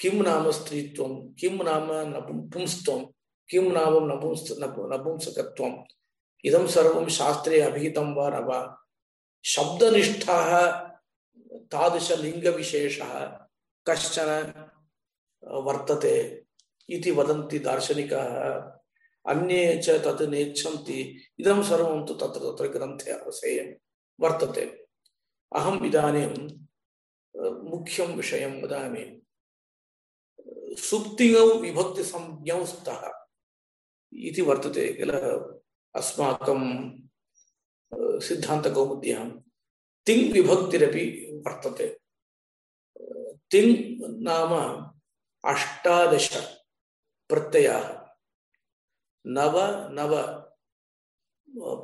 किं नाम स्त्रीत्वं? किं नाम नपुंस्त्वं किं नाम नपुंस नपुंसकत्वम् इदं सर्वं शास्त्रे अभिहितं वा न वा। शब्दनिष्ठाः तादृशलिङ्गविशेषः कश्चन वर्तते इति वदन्ति दार्शनिकाः। अन्ये च तत् नेच्छन्ति। इदं सर्वं तु तत्र तत्र ग्रन्थे अवसेयं वर्तते। अहम् इदानीं मुख्यं विषयं वदामि। सुप्तिगौ विभक्ति संज्ञौ स्तः इति वर्तते किल अस्माकं सिद्धान्तकौमुद्यां तिङ् विभक्तिरपि वर्तते। तिङ् नाम अष्टादश प्रत्ययाः। नव नव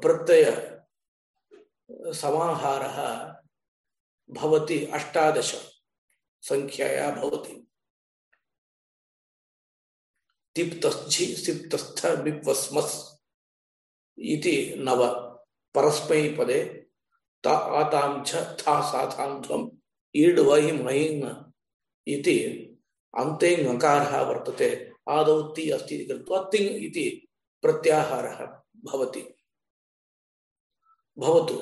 प्रत्यय समाहारः भवति अष्टादश संख्याया भवति। तिप्तस्थि, सिप्तस्थ, बिप्वस्मस्। इति नव परस्मैपदे ता आतां च था साथां ध्वम् ईड् वहि महिङ् इति अन्ते ङकारः वर्तते, आदौ ति अस्ति इति कृत्वा तिङ् इति प्रत्याहारः भवति। भवतु,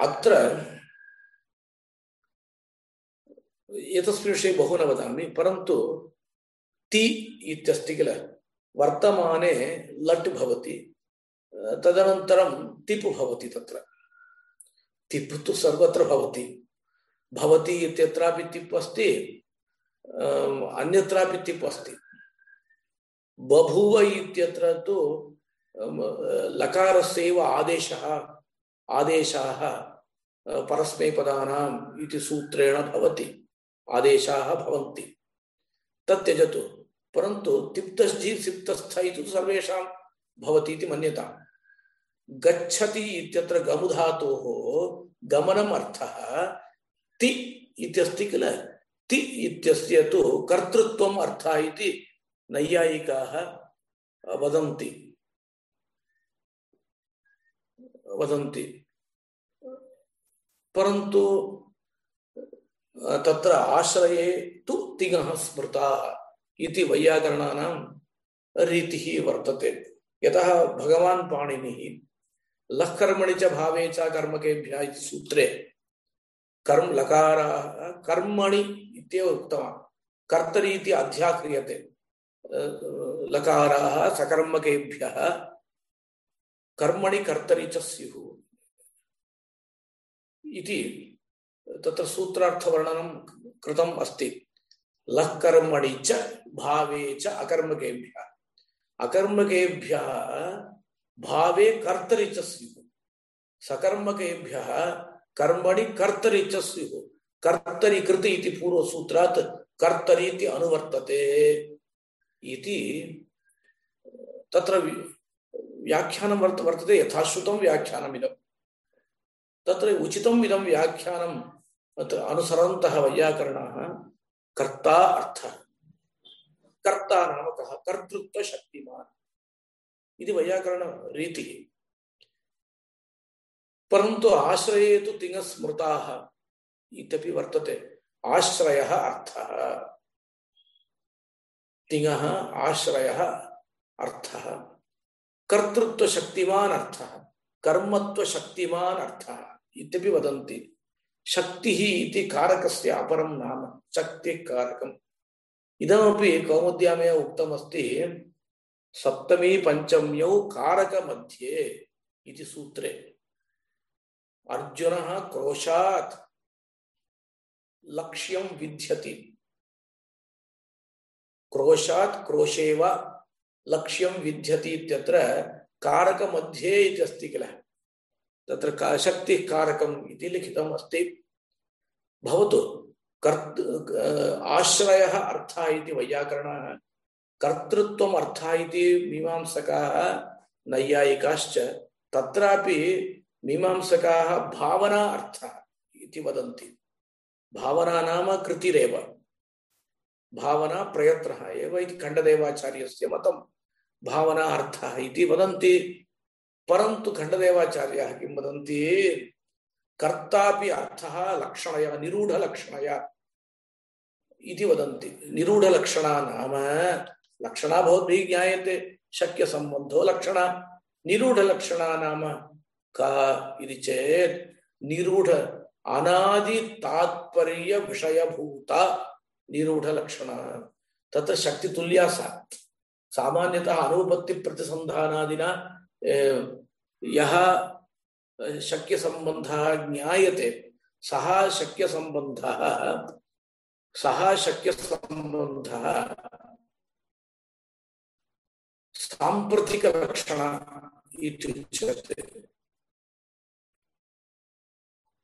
अत्र एतस्मिन् विषये बहु न वदामि, परन्तु ति इत्यस्ति किल, वर्तमाने लट् भवति। तदनन्तरं तिप् भवति तत्र। तिप् तु सर्वत्र भवति। भवति इत्यत्रापि तिप् अस्ति अन्यत्रापि तिप् अस्ति। बभूव इत्यत्र तु लकारस्यैव आदेशः, आदेशाः परस्मैपदानाम् इति सूत्रेण भवति। आदेशाः भवन्ति। तत्यजतु। परन्तु तिप्तस्थि, सिप्तस्थ सर्वेषां भवति इति मन्यताम्। गच्छति इत्यत्र गमुधातोः गमनम् अर्थः ति इत्यस्ति किल? ति इत्यस्य तु कर्तृत्वम् अर्थः इति नैयायिकाः वदन्ति। वदन्ति। परन्तु तत्र आश्रये तु तिङः स्मृताः इति वैयाकरणानां रीतिः वर्तते। यतः भगवान् पाणिनिः लःकर्मणि च भावे च कर्मकेभ्यः इति सूत्रे कर्म लकाराः, कर्मणि इत्येव उक्तवान्। कर्तरि इति अध्याक्रियते लकाराः सकर्मकेभ्यः। कर्मणि कर्तरि च स्युः। इति तत्र सूत्रार्थवर्णनं कृतम् अस्ति। लः च भावे च अकर्मकेभ्यः। अकर्मकेभ्यः भावे कर्तरि च स्युः सकर्मकेभ्यः कर्मणि कर्तरि च स्युः कर्तरि कृति इति पूर्वसूत्रात् कर्तरि इति अनुवर्तते इति तत्र व्याख्यानं वर्त, वर्तते, यथाश्रुतं व्याख्यानमिदं तत्र उचितम् इदं व्याख्यानं अत्र अनुसरन्तः वैयाकरणाः कर्ता अर्थः। कर्ता नाम कः? कर्तृत्वशक्तिमान्। इति वैयाकरणरीतिः परन्तु आश्रये तु तिङस्मृताः इत्यपि वर्तते। आश्रयः अर्थः। तिङः आश्रयः अर्थः। कर्तृत्वशक्तिमान् अर्थः। कर्मत्वशक्तिमान् अर्थः इत्यपि वदन्ति। शक्तिः इति कारकस्य अपरं नाम। शक्तिकारकम्। इदमपि कौमुद्यामेव उक्तमस्ति। सप्तमी पञ्चम्यौ कारकमध्ये इति सूत्रे। अर्जुनः क्रोशात् लक्ष्यं विध्यति। क्रोशात् क्रोशेव लक्ष्यं विध्यति इत्यत्र कारकमध्ये इति अस्ति किल? तत्र का शक्तिः कारकम् इति लिखितम् अस्ति। भवतु कर्त आश्रयः अर्थः इति वैयाकरणः कर्तृत्वम् अर्थः मीमांसकाः नैयायिकाश्च तत्रापि मीमांसकाः भावना अर्थः इति वदन्ति। भावना नाम कृतिरेव। भावना प्रयत्नः एव इति खण्डदेवाचार्यस्य मतं। भावना अर्थः इति वदन्ति। परन्तु खण्डदेवाचार्याः किं वदन्ति? कर्तापि अर्थः लक्षणया, निरूढलक्षणया इति वदन्ति। निरूढलक्षणा नाम लक्षणा भवद्भिः ज्ञायते लक्षण लक्षणा निरूढलक्षणा नाम का चेत् निरूढ अनादितात्पर्यविषयभूता निरूढलक्षणा तत्र शक्तितुल्या सा सामान्यतः अनुपत्तिप्रतिसन्धानादिना यः शक्यसम्बन्धः ज्ञायते, सः शक्यसम्बन्धः सः शक्यसम्बन्धः साम्प्रतिकलक्षण इत्युच्यते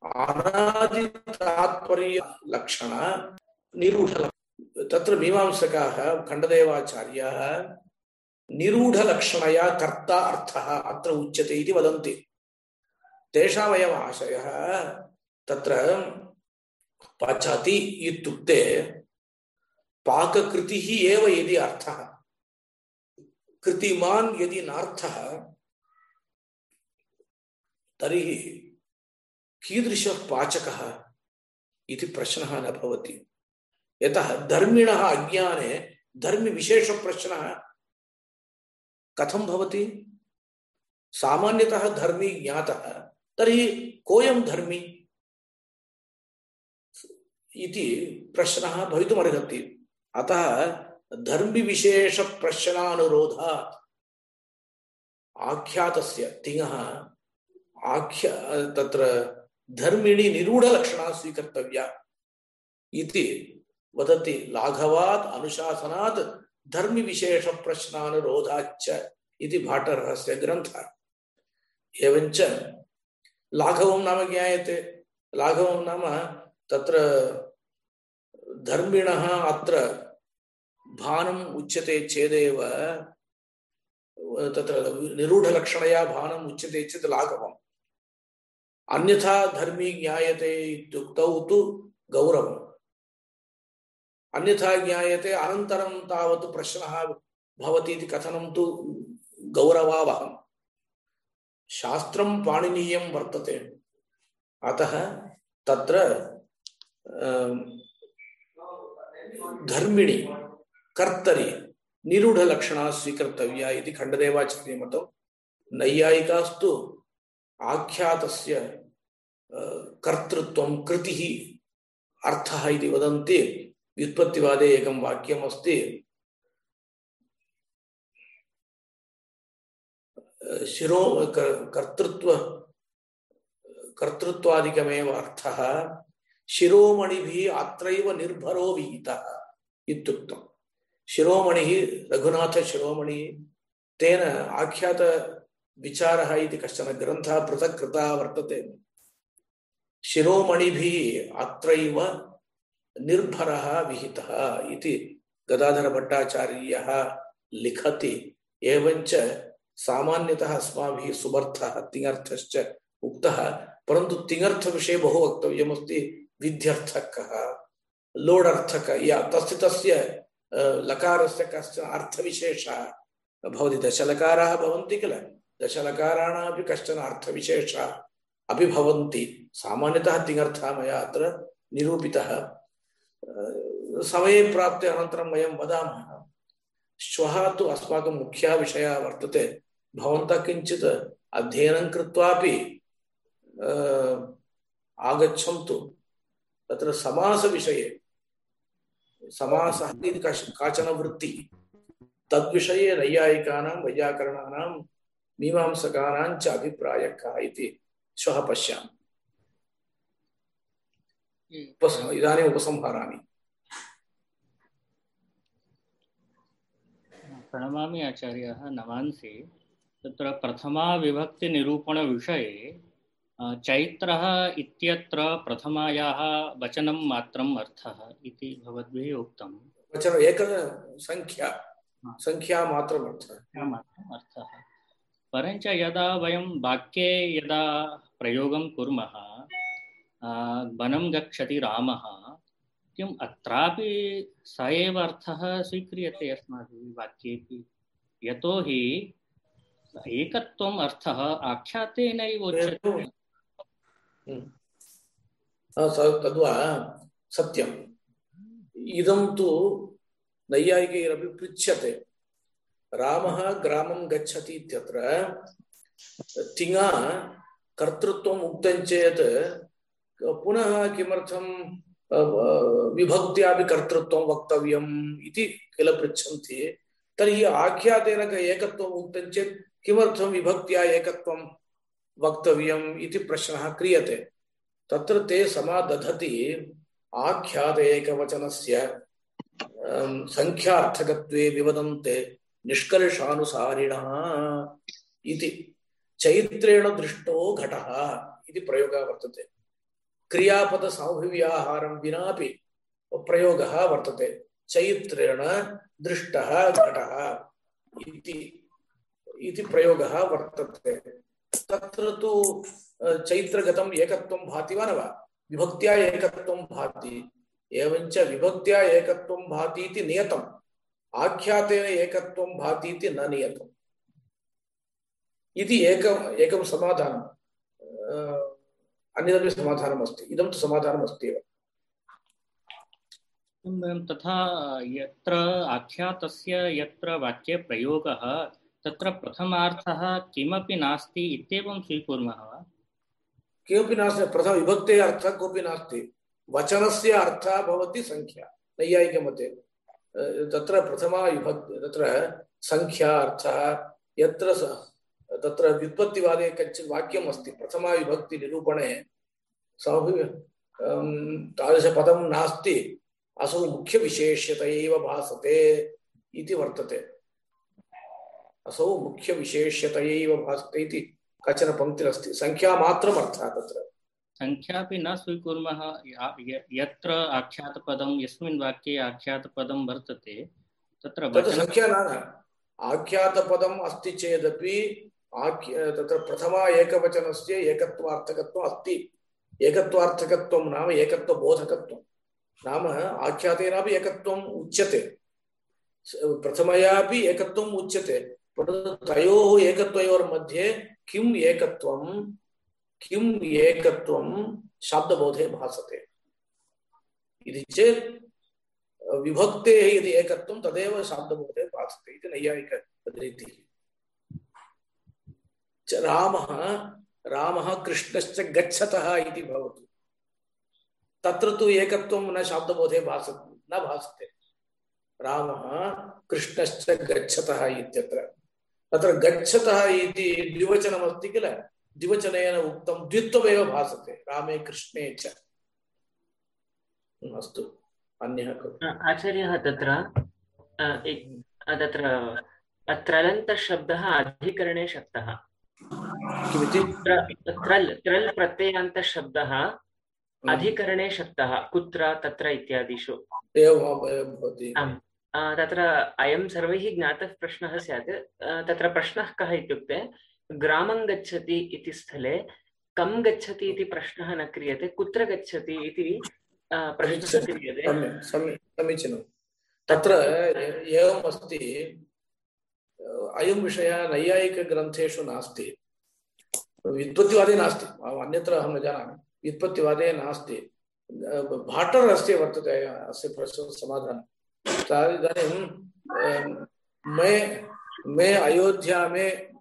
अनादितात्पर्यलक्षण निरूढ तत्र मीमांसकाः, खण्डदेवाचार्याः निरूढलक्षणया कर्ता अर्थः अत्र उच्यते इति वदन्ति। तेषामयम् आशयः, तत्र पचति इत्युक्ते पाककृतिः एव यदि अर्थः। कृतिमान् यदि नार्थः तरी कीदृशः पाचकः प्रश्नः न भवति। यतः धर्मिणः अज्ञाने, धर्मविशेषप्रश्नः कथं भवति? सामान्यतः धर्मी ज्ञातः, तर्हि कोऽयं धर्मी? इति प्रश्नः भवितुमर्हति। अतः धर्मविशेषप्रश्नानुरोधात् आख्यात तिङः आख्या, तत्र धर्मिणि निरूढलक्षणा स्वीकर्तव्या। इति वदति लाघवात्, अनुशासनात् धर्मविशेषप्रश्नानुरोधाच्च इति भाटरहस्य ग्रन्थः। एवञ्च लाघवं नाम ज्ञायते। लाघवं नाम तत्र धर्मिणः अत्र भानम् उच्यते चेदेव, तत्र निरूढलक्षणया भानम् उच्यते चेत् लाघवम्। अन्यथा धर्मी ज्ञायते इत्युक्तौ तु गौरवम्। अन्यथा ज्ञायते अनन्तरं तावत् प्रश्नः भवति इति कथनं तु गौरवावहम्। शास्त्रं पाणिनीयं वर्तते। अतः तत्र धर्मिणी कर्तरि निरूढलक्षणा स्वीकर्तव्या इति खण्डदेवाचार्यमतं नैयायिकास्तु आख्यातस्य कर्तृत्वं कृतिः अर्थः इति वदन्ति, व्युत्पत्तिवादे एकं वाक्यमस्ति शिरो कर्तृत्व, कर्तृत्वादिकमेव अर्थः, शिरोमणिभिः अत्रैव निर्भरो विहितः इत्युक्तम्। शिरोमणिः रघुनाथशिरोमणिः तेन आख्यातविचारः इति कश्चन ग्रन्थः पृथक् कृतः वर्तते। शिरोमणिभिः अत्रैव निर्भरः विहितः इति गदाधरभट्टाचार्यः लिखति, एवञ्च सामान्यतः अस्माभिः सुबर्थः तिङर्थश्च उक्तः, परन्तु तिङर्थविषये बहु वक्तव्यमस्ति, विध्यर्थकः, लोडर्थक, या तस्य तस्य लकारस्य कश्चन अर्थविशेषः? भवति दशलकाराः भवन्ति किल? दशलकाराणामपि कश्चन अर्थविशेषः अपि भवन्ति सामान्यतः तिङर्थः मया अत्र निरूपितः। समये प्राप्ते अनन्तरं वयं वदामः, श्वः तु अस्माकं मुख्यः विषयः वर्तते। भवन्तः किञ्चित् अध्ययनं कृत्वापि आगच्छन्तु। तत्र समासविषये समासः इति काचन वृत्तिः। तद्विषये नैयायिकानां वैयाकरणानां मीमांसकानां च अभिप्रायः कः इति श्वः पश्यामः। उपस इदानीम् उपसंहारामि प्रणमामि आचार्यः नवांसि तत्र प्रथमा विभक्तिनिरूपणविषये चैत्रः इत्यत्र प्रथमायाः वचनं मात्रम् अर्थः इति भवद्भिः उक्तं वचन एक संख्या। संख्या मात्रम् अर्थः। अर्थः। परञ्च यदा वयं वाक्ये यदा प्रयोगं कुर्मः वनं गच्छति रामः किम् अत्रापि स एव अर्थः स्वीक्रियते अस्माभिः वाक्येपि यतोहि एकत्वम् अर्थः आख्यातेनैव उच्यते। तद्वा, सत्यम्। इदं तु नैयायिकैरपि पृच्छ्यते रामः ग्रामं गच्छति इत्यत्र तिङा कर्तृत्वम् उक्तं चेत्, पुनः किमर्थं विभक्त्यापि कर्तृत्वं वक्तव्यम् इति किल पृच्छन्ति। तर्हि आख्यातेन एकत्वम् उक्तं चेत्, किमर्थं विभक्त्या एकत्वं वक्तव्यम् इति प्रश्नः क्रियते। तत्र ते समादधति आख्यात एकवचनस्य संख्यार्थकत्वे विवदन्ते निष्कर्षानुसारिणः इति। चैत्रेण दृष्टो घटः इति प्रयोगः वर्तते। क्रियापद सामूहिव्याहारं विनापि प्रयोगः वर्तते। चैत्रेण दृष्टः घटः इति। इति प्रयोगः वर्तते। तत्र तु चैत्रगतम् एकत्वं भाति वा न वा? विभक्त्या एकत्वं भाति। एवञ्च विभक्त्या एकत्वं भाति इति नियतम्। आख्यातेन एकत्वं भाति इति न नियतम्। इति एकम्, एकं समाधानम् अन्यदपि समाधानमस्ति। इदं तु समाधानमस्ति एव। तथा यत्र आख्यातस्य यत्र वाक्ये प्रयोगः तत्र प्रथमार्थः किमपि नास्ति इत्येवं स्वीकुर्मः वा? किमपि नास्ति, प्रथमविभक्तेः अर्थः कोऽपि नास्ति। वचनस्य अर्थः भवति संख्या, नैयायिकमते। तत्र प्रथमा विभक्ति तत्र संख्या अर्थः, यत्र तत्र व्युत्पत्तिवादे कञ्चित् वाक्यम् अस्ति प्रथमा विभक्तिनिरूपणे स्वाभि तादृशपदं नास्ति, असौ मुख्यविशेष्यत एव भासते इति वर्तते। असौ मुख्यविशेष्यत एव भासते इति कचन पंक्तिरस्ति। संख्यामात्रम् अर्थः तत्र। संख्यापि न स्वीकुर्मः यत्र आख्यातपदं यस्मिन् वाक्ये आख्यातपदं वर्तते तत्र तत् संख्या न आख्यातपदम् अस्ति चेदपि आख्य तत्र प्रथमा एकवचनस्य एकत्वार्थकत्वम् अस्ति। एकत्वार्थकत्वं नाम एकत्वबोधकत्वं नाम आख्यातेनापि एकत्वम् उच्यते। प्रथमयापि एकत्वम् उच्यते। तयोः एकत्वयोर्मध्ये किम् एकत्वं किम् शाब्दबोधे भासते। इति चेत्, विभक्तेः यदि एकत्वं, तदेव शाब्दबोधे भासते इति नैयायिकरीतिः। रामः रामः कृष्णश्च गच्छतः इति भवतु। तत्र तु एकत्वं न शाब्दबोधे भास न भासते। रामः कृष्णश्च गच्छतः इत्यत्र। तत्र गच्छतः इति द्विवचनमस्ति किल? द्विवचनेन उक्तं द्वित्वमेव भासते। रामे कृष्णे च। अस्तु अन्यः आचार्यः तत्र एक- तत्र त्रलन्तशब्दः अधिकरणे शक्तः किमिति? त्रल् त्रल् प्रत्ययान्तशब्दः अधिकरणे शक्तः कुत्र तत्र इत्यादिषु। एवं भवति। आम्। तत्र अयं सर्वैः ज्ञातः प्रश्नः स्यात्। तत्र प्रश्नः कः इत्युक्ते ग्रामं गच्छति इति स्थले कं गच्छति इति प्रश्नः न क्रियते कुत्र गच्छति इति प्रश्नः क्रियते। समीचीनं। तत्र एवम् अस्ति अयं विषयः नैयायिकग्रन्थेषु नास्ति। व्युत्पत्तिवादे नास्ति अन्यत्र अहं न जानामि। व्युत्पत्तिवादे नास्ति। भाटर् अस्य वर्तते अस्य प्रश्नस्य समाधानं। सा इदानीं मैं मैं अयोध्या में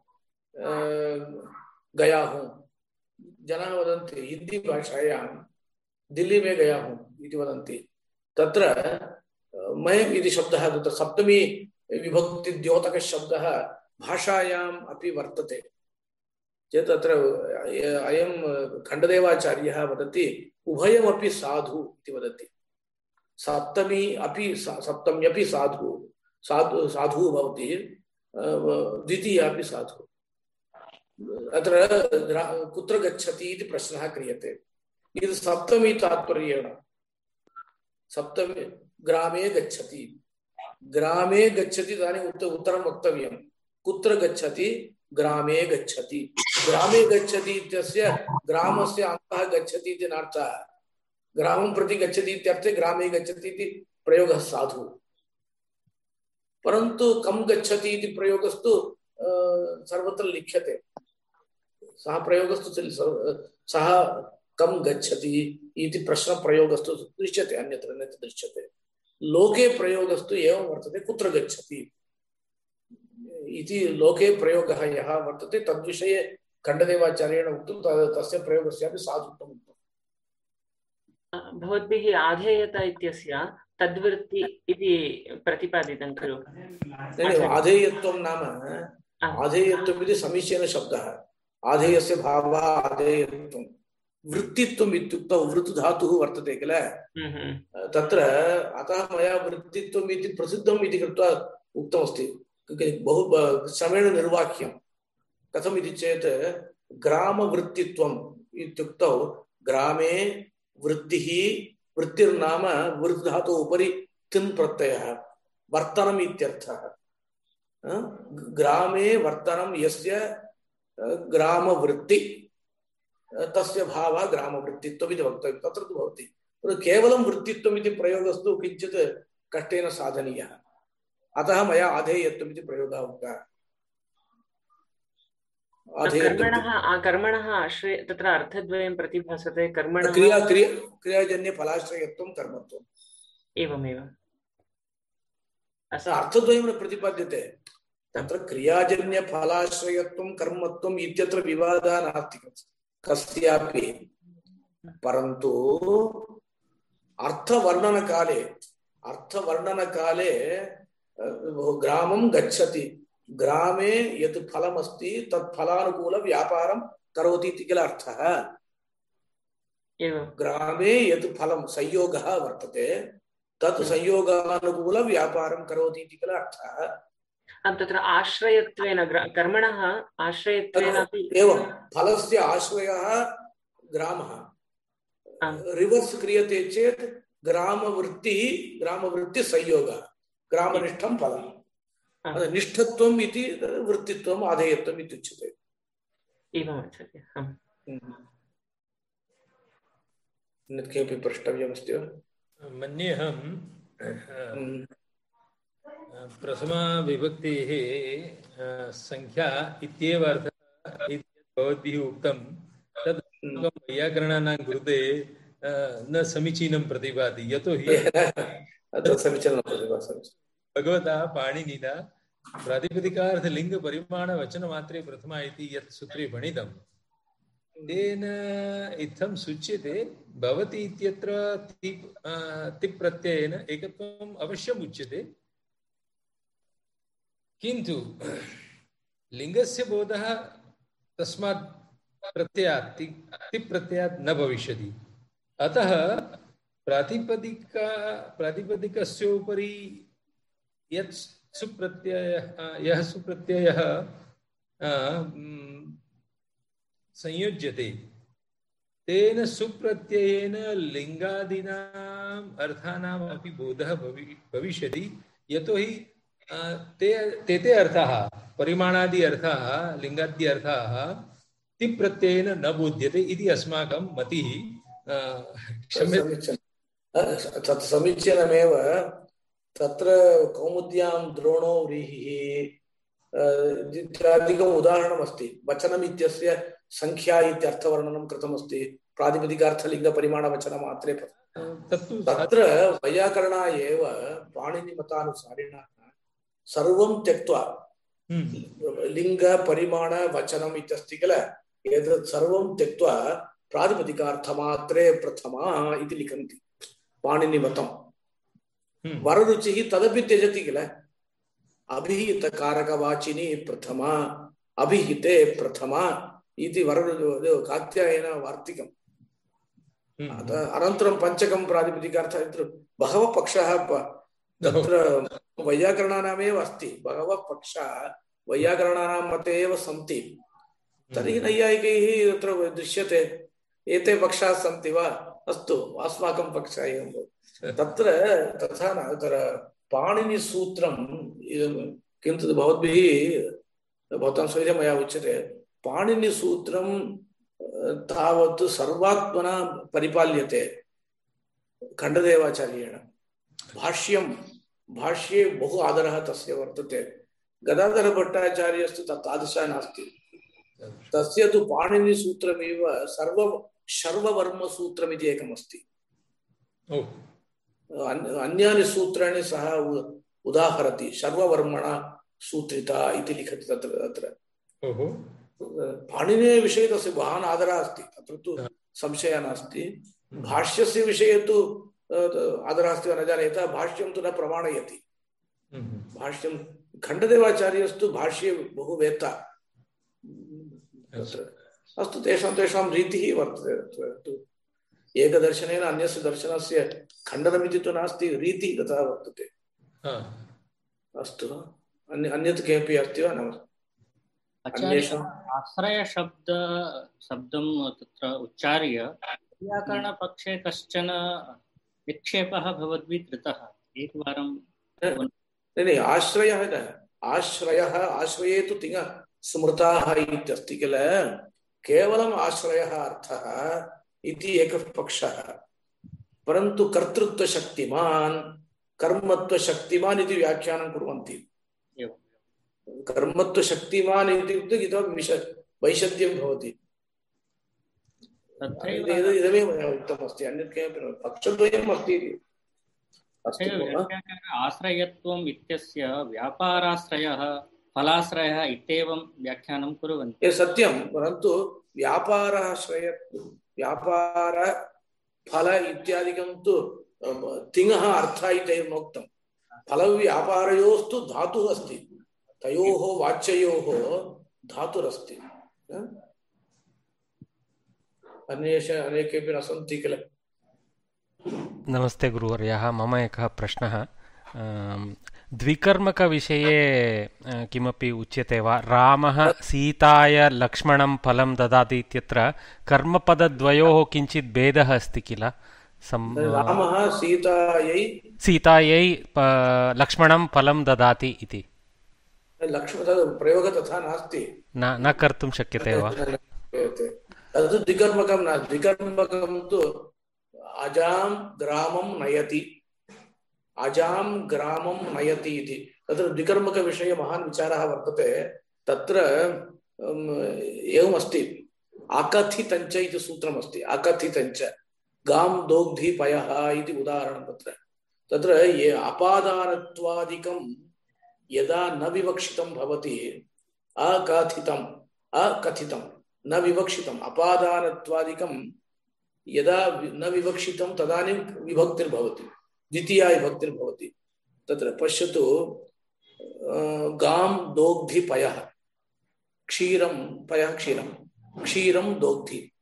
गया हूँ। जनाः वदन्ति हिंदी भाषायां दिल्ली में गया हूँ इति वदन्ति तत्र अ, मैं इति शब्दः तत्र सप्तमी विभक्ति द्योतकशब्दः भाषायाम् अपि वर्तते। चेत् अय- अयं खण्डदेवाचार्यः वदति उभयमपि साधु इति वदति। सप्तमी अपि सप्तम्यपि साधु साधु साधु भवति द्वितीय अपि साधु। अत्र कुत्र गच्छति इति प्रश्नः क्रियते। इति सप्तमी तात्पर्येण। सप्तमी, ग्रामे गच्छति। ग्रामे गच्छति तदानीम् उत्त उत्तरं वक्तव्यं। कुत्र गच्छति? ग्रामे गच्छति। ग्रामे गच्छति इत्यस्य ग्रामस्य अन्तः गच्छति इति नार्थः। ग्रामं प्रति गच्छति इत्यर्थे ग्रामे गच्छति इति प्रयोगः साधु। परन्तु कं गच्छति इति प्रयोगस्तु सर्वत्र लिख्यते। सः प्रयोगस्तु सः कं गच्छति इति प्रश्नप्रयोगस्तु दृश्यते, अन्यत्र अन्यत्र दृश्यते। लोके प्रयोगस्तु एवं वर्तते, कुत्र गच्छति? इति लोके प्रयोगः यः वर्तते, तद्विषये खण्डदेवाचार्येण उक्तं तस्य प्रयोगस्यापि साधुत्वम् भवद्भिः आधेयता इत्यस्य तद्वृत्ति इति प्रतिपादितं खलु। आधेयत्वं नाम। आधेयत्वम् इति समीचीनशब्दः आधेयस्य भावः आधेयत्वं। वृत्तित्वम् इत्युक्तौ वृत् वर्तते किल? हम्म, तत्र अतः मया वृत्तित्वम् इति प्रसिद्धम् इति कृत्वा उक्तमस्ति। बहु श्रमेण निर्वाह्यं। कथम् इति चेत् ग्रामवृत्तित्वम् इत्युक्तौ ग्रामे वृत्तिः वृत्तिर्नाम वृत् धातोः उपरि तिन् प्रत्ययः वर्तनम् इत्यर्थः? ग्रामे वर्तनं यस्य ग्रामवृत्ति अ, तस्य भावः ग्रामवृत्तित्वम् इति वक्तव्यं तत्र तु भवति। केवलं वृत्तित्वम् प्रयोगस्तु किञ्चित् कष्टेन साधनीयः। अतः मया आधेयत्वम् इति प्रयोगः उक्तः। कर्मणः कर्मणः आश्रय तत्र अर्थद्वयं प्रतिभासते कर्मणः क्रिया क्रिया क्रियाजन्यफलाश्रयत्वं कर्मत्वम् एवमेव। अर्थद्वयं न प्रतिपाद्यते। तत्र क्रियाजन्यफलाश्रयत्वं कर्मत्वम् इत्यत्र विवादः नास्ति कस्यापि। परन्तु अर्थवर्णनकाले अर्थवर्णनकाले ग्रामं गच्छति। ग्रामे यत् फलमस्ति तत् फलानुकूलव्यापारं करोति इति किल अर्थः? ग्रामे यत् फलं संयोगः वर्तते तत् संयोगानुकूलव्यापारं करोति इति किल अर्थः? तत्र आश्रयत्वेन कर्मणः आश्रयत्वेन एवं फलस्य आश्रयः ग्रामः। रिवर्स् क्रियते चेत् ग्रामवृत्तिः ग्रामवृत्तिसंयोगः ग्रामनिष्ठं फलम्. अतः निष्ठत्वम् इति वृत्तित्वम् आधेयत्वम् इत्युच्यते। एवमाचार्य आम् अन्यत् किमपि प्रष्टव्यमस्ति वा? मन्येऽहं हम्म। प्रथमाविभक्तेः सङ्ख्या इत्येव अर्थः भवद्भिः उक्तं। तद् वैयाकरणानां कृते न समीचीनं प्रतिभाति यतोहि समीचीनं प्रतिभा भगवता पाणिनिना प्रातिपदिकार्थलिङ्गपरिमाणवचनमात्रे प्रथमा इति यत् सूत्रे भणितं तेन इत्थं सूच्यते भवति इत्यत्र तिप् अ, तिप् प्रत्ययेन एकत्वम् अवश्यम् उच्यते किन्तु लिङ्गस्य बोधः तस्मात् प्रत्ययात् ति तिप् न भविष्यति। अतः प्रातिपदिका प्रातिपदिकस्योपरि यत् सुप्रत्ययः यः सुप्रत्यय संयोज्यते। तेन सुप्रत्ययेन लिङ्गादीनाम् अर्थानाम् अपि बोधः भवि भविष्यति। यतोहि अ, ते ते ते अर्थाः परिमाणादि अर्थाः लिङ्गाद्य अर्थाः तिप्रत्ययेन न बोध्यते इति अस्माकं मतिः। क्षम्यते समीचीनमेव। तत्र कौमुद्यां द्रोणो व्रीहिः। इत्यादिकम् उदाहरणमस्ति। वचनम् इत्यस्य सङ्ख्या इत्यर्थवर्णनं कृतमस्ति। प्रातिपदिकार्थलिङ्गपरिमाणवचनमात्रे तत्र वैयाकरणा एव पाणिनिमतानुसारिणः सर्वं त्यक्त्वा हम्म, लिङ्गपरिमाणवचनम् इत्यस्ति किल? एतत् सर्वं त्यक्त्वा प्रातिपदिकार्थमात्रे प्रथमा इति लिखन्ति। पाणिनिमतम् वररुचिः तदपि त्यजति किल? अभिहितकारकवाचिनी प्रथमा अभिहिते प्रथमा इति वररु कात्यायन वार्तिकम्। हम्म, अतः अनन्तरं पञ्चकं प्रातिपदिकार्थः इति बहवः पक्षाः तत्र वैयाकरणानामेव अस्ति। बहवः पक्षाः वैयाकरणानां मते एव सन्ति। तर्हि नैयायिकैः तत्र दृश्यते। एते पक्षाः सन्ति वा? अस्तु अस्माकं पक्षः एवं भवति। तत्र तथा न, तत्र पाणिनिसूत्रम् इदं किन्तु भवद्भिः, भवतां सविधे मया उच्यते, पाणिनिसूत्रं तावत् सर्वात्मना परिपाल्यते, खण्डदेवाचार्येण। भाष्यं, भाष्ये बहु आदरः तस्य वर्तते। गदाधरभट्टाचार्यस्तु तादृशः नास्ति। तस्य तु पाणिनिसूत्रमेव सर्व शर्ववर्मसूत्रमिति एकमस्ति। अन्- अन्यानि सूत्राणि सः उदाहरति शर्ववर्मणा सूत्रिता इति लिखति तत्र तत्र। ओहो। पाणिनेः विषये तस्य महान् आदरः अस्ति तत्र तु संशयः नास्ति। भाष्यस्य विषये तु आदरः अस्ति वा न जाने यतः भाष्यं तु न प्रमाणयति। हम्म, भाष्यं खण्डदेवाचार्यस्तु भाष्ये बहु वेत्ता। अस्तु तेषां तेषां रीतिः वर्तते तु एकदर्शनेन अन्यस्य दर्शनस्य खण्डनमिति तु नास्ति रीतिः तथा वर्तते हा, अस्तु अन्य अन्यत् किमपि अस्ति वा न आश्रयशब्द शब्दं तत्र उच्चार्य व्याकरणपक्षे कश्चन विक्षेपः भवद्भिः कृतः एकवारं नहीं नहीं आश्रयः न आश्रयः आश्रये तु तिङ् स्मृताः इत्यस्ति किल केवलम् आश्रयः अर्थः इति एकः पक्षः परन्तु कर्तृत्वशक्तिमान् कर्मत्वशक्तिमान् इति व्याख्यानं कुर्वन्ति। कर्मत्वशक्तिमान् इत्युक्ते इतोपि विश वैशद्यं भवति। इदमेव उक्तमस्ति। अन्यत् किमपि न पक्षद्वयम् अस्ति इति। अस्तु तथैव भोः। व्याख्याकार आश्रयत्वम् इत्यस्य व्यापाराश्रयः फलाश्रयः इत्येवं व्याख्यानं कुर्वन्ति। सत्यं परन्तु व्यापाराश्रय व्यापार, फल इत्यादिकं तु तिङः अर्थः इति एव नोक्तं फलव्यापारयोस्तु धातुः अस्ति तयोः वाच्ययोः धातुरस्ति। अन्येष अनेकेपि न सन्ति किल? नमस्ते गुरुवर्यः, मम एकः प्रश्नः। द्विकर्मकविषये अ, किमपि उच्यते वा रामः सीताय लक्ष्मणं फलं ददाति इत्यत्र कर्मपदद्वयोः किञ्चित् भेदः अस्ति किल सम् रामः सीतायै सीतायै प- लक्ष्मणं फलं ददाति इति लक्ष्मण तद् प्रयोगः तथा नास्ति न न कर्तुं शक्यते वा तद् द्विकर्मकं न द्विकर्मकं तु अजां ग्रामं नयति अजां ग्रामं नयति इति। तत्र द्विकर्मकविषये महान् विचारः वर्तते। तत्र एवमस्ति। अकथितञ्च इति सूत्रमस्ति। अकथितञ्च। गां दोग्धि पयः इति उदाहरणं तत्र। तत्र ये अपादानत्वादिकं यदा न विवक्षितं भवति, अकथितम् अकथितं न विवक्षितम्, अपादानत्वादिकं यदा न विवक्षितं तदानीं विभक्तिर्भवति। द्वितीया विभक्तिर्भवति तत्र पश्यतु अ, गां दोग्धि पयः। क्षीरं पयः क्षीरं। क्षीरं दोग्धि।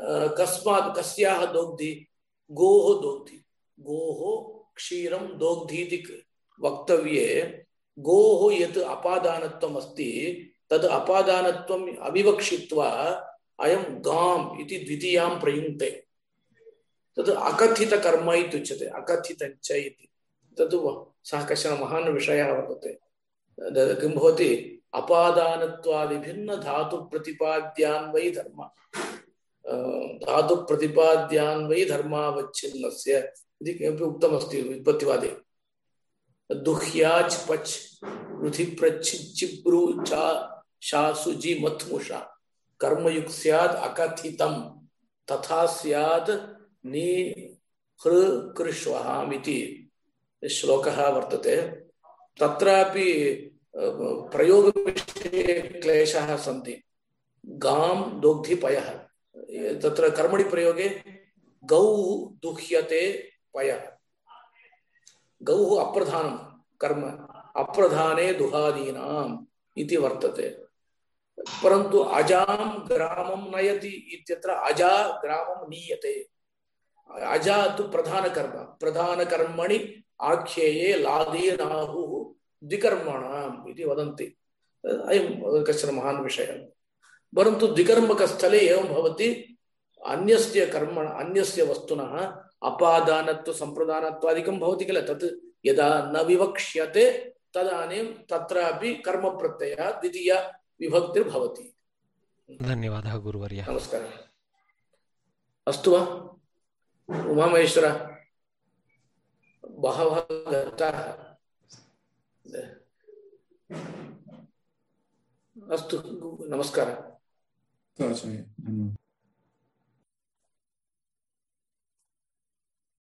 कस्मात् कस्याः दोग्धि? गोः दोग्धि। गोः क्षीरं दोग्धि वक्तव्ये। गोः यत् अपादानत्वम् अस्ति तद् अपादानत्वम् अविवक्षित्वा अयं गाम् इति द्वितीयां प्रयुङ्क्ते। तद् अकथितकर्म इत्युच्यते अकथितञ्च इति तद् सः कश्चन महान् विषयः वर्तते। किं भवति? अपादानत्वादिभिन्नधातुप्रतिपाद्यान्वयि धर्म धातुप्रतिपाद्यान्वयि धर्मावच्छिन्नस्य इति किमपि उक्तमस्ति व्युत्पत्तिवादे। दुह्याच पच पृथिप्रच्छिब्रू चा शासु जी मथमुषा कर्मयुक्त स्यात् अकथितं तथा स्यात् नि कृष्वहाम् इति श्लोकः वर्तते। तत्रापि प्रयोगविषये क्लेशाः सन्ति। गां दोग्धिपयः। तत्र कर्मणि प्रयोगे गौ दुह्यते पयः। गौः अप्रधानं। कर्म अप्रधाने दुहादीनाम् इति वर्तते। परन्तु अजां ग्रामं नयति इत्यत्र अजा ग्रामं नीयते। अजा तु प्रधानकर्म प्रधानकर्मणि आख्येये लादीनाहुः द्विकर्मणाम् इति वदन्ति अयं कश्चन महान् विषयः परन्तु द्विकर्मकस्थले एवं भवति अन्यस्य कर्म अन्यस्य वस्तुनः अपादानत्व सम्प्रदानत्वादिकं भवति किल तत् यदा न विवक्ष्यते तदानीं तत्रापि कर्मप्रत्ययः द्वितीया विभक्तिर्भवति धन्यवादः गुरुवर्य नमस्कारः अस्तु वा उमामहेश्वर बहव अस्तु नमस्कारः।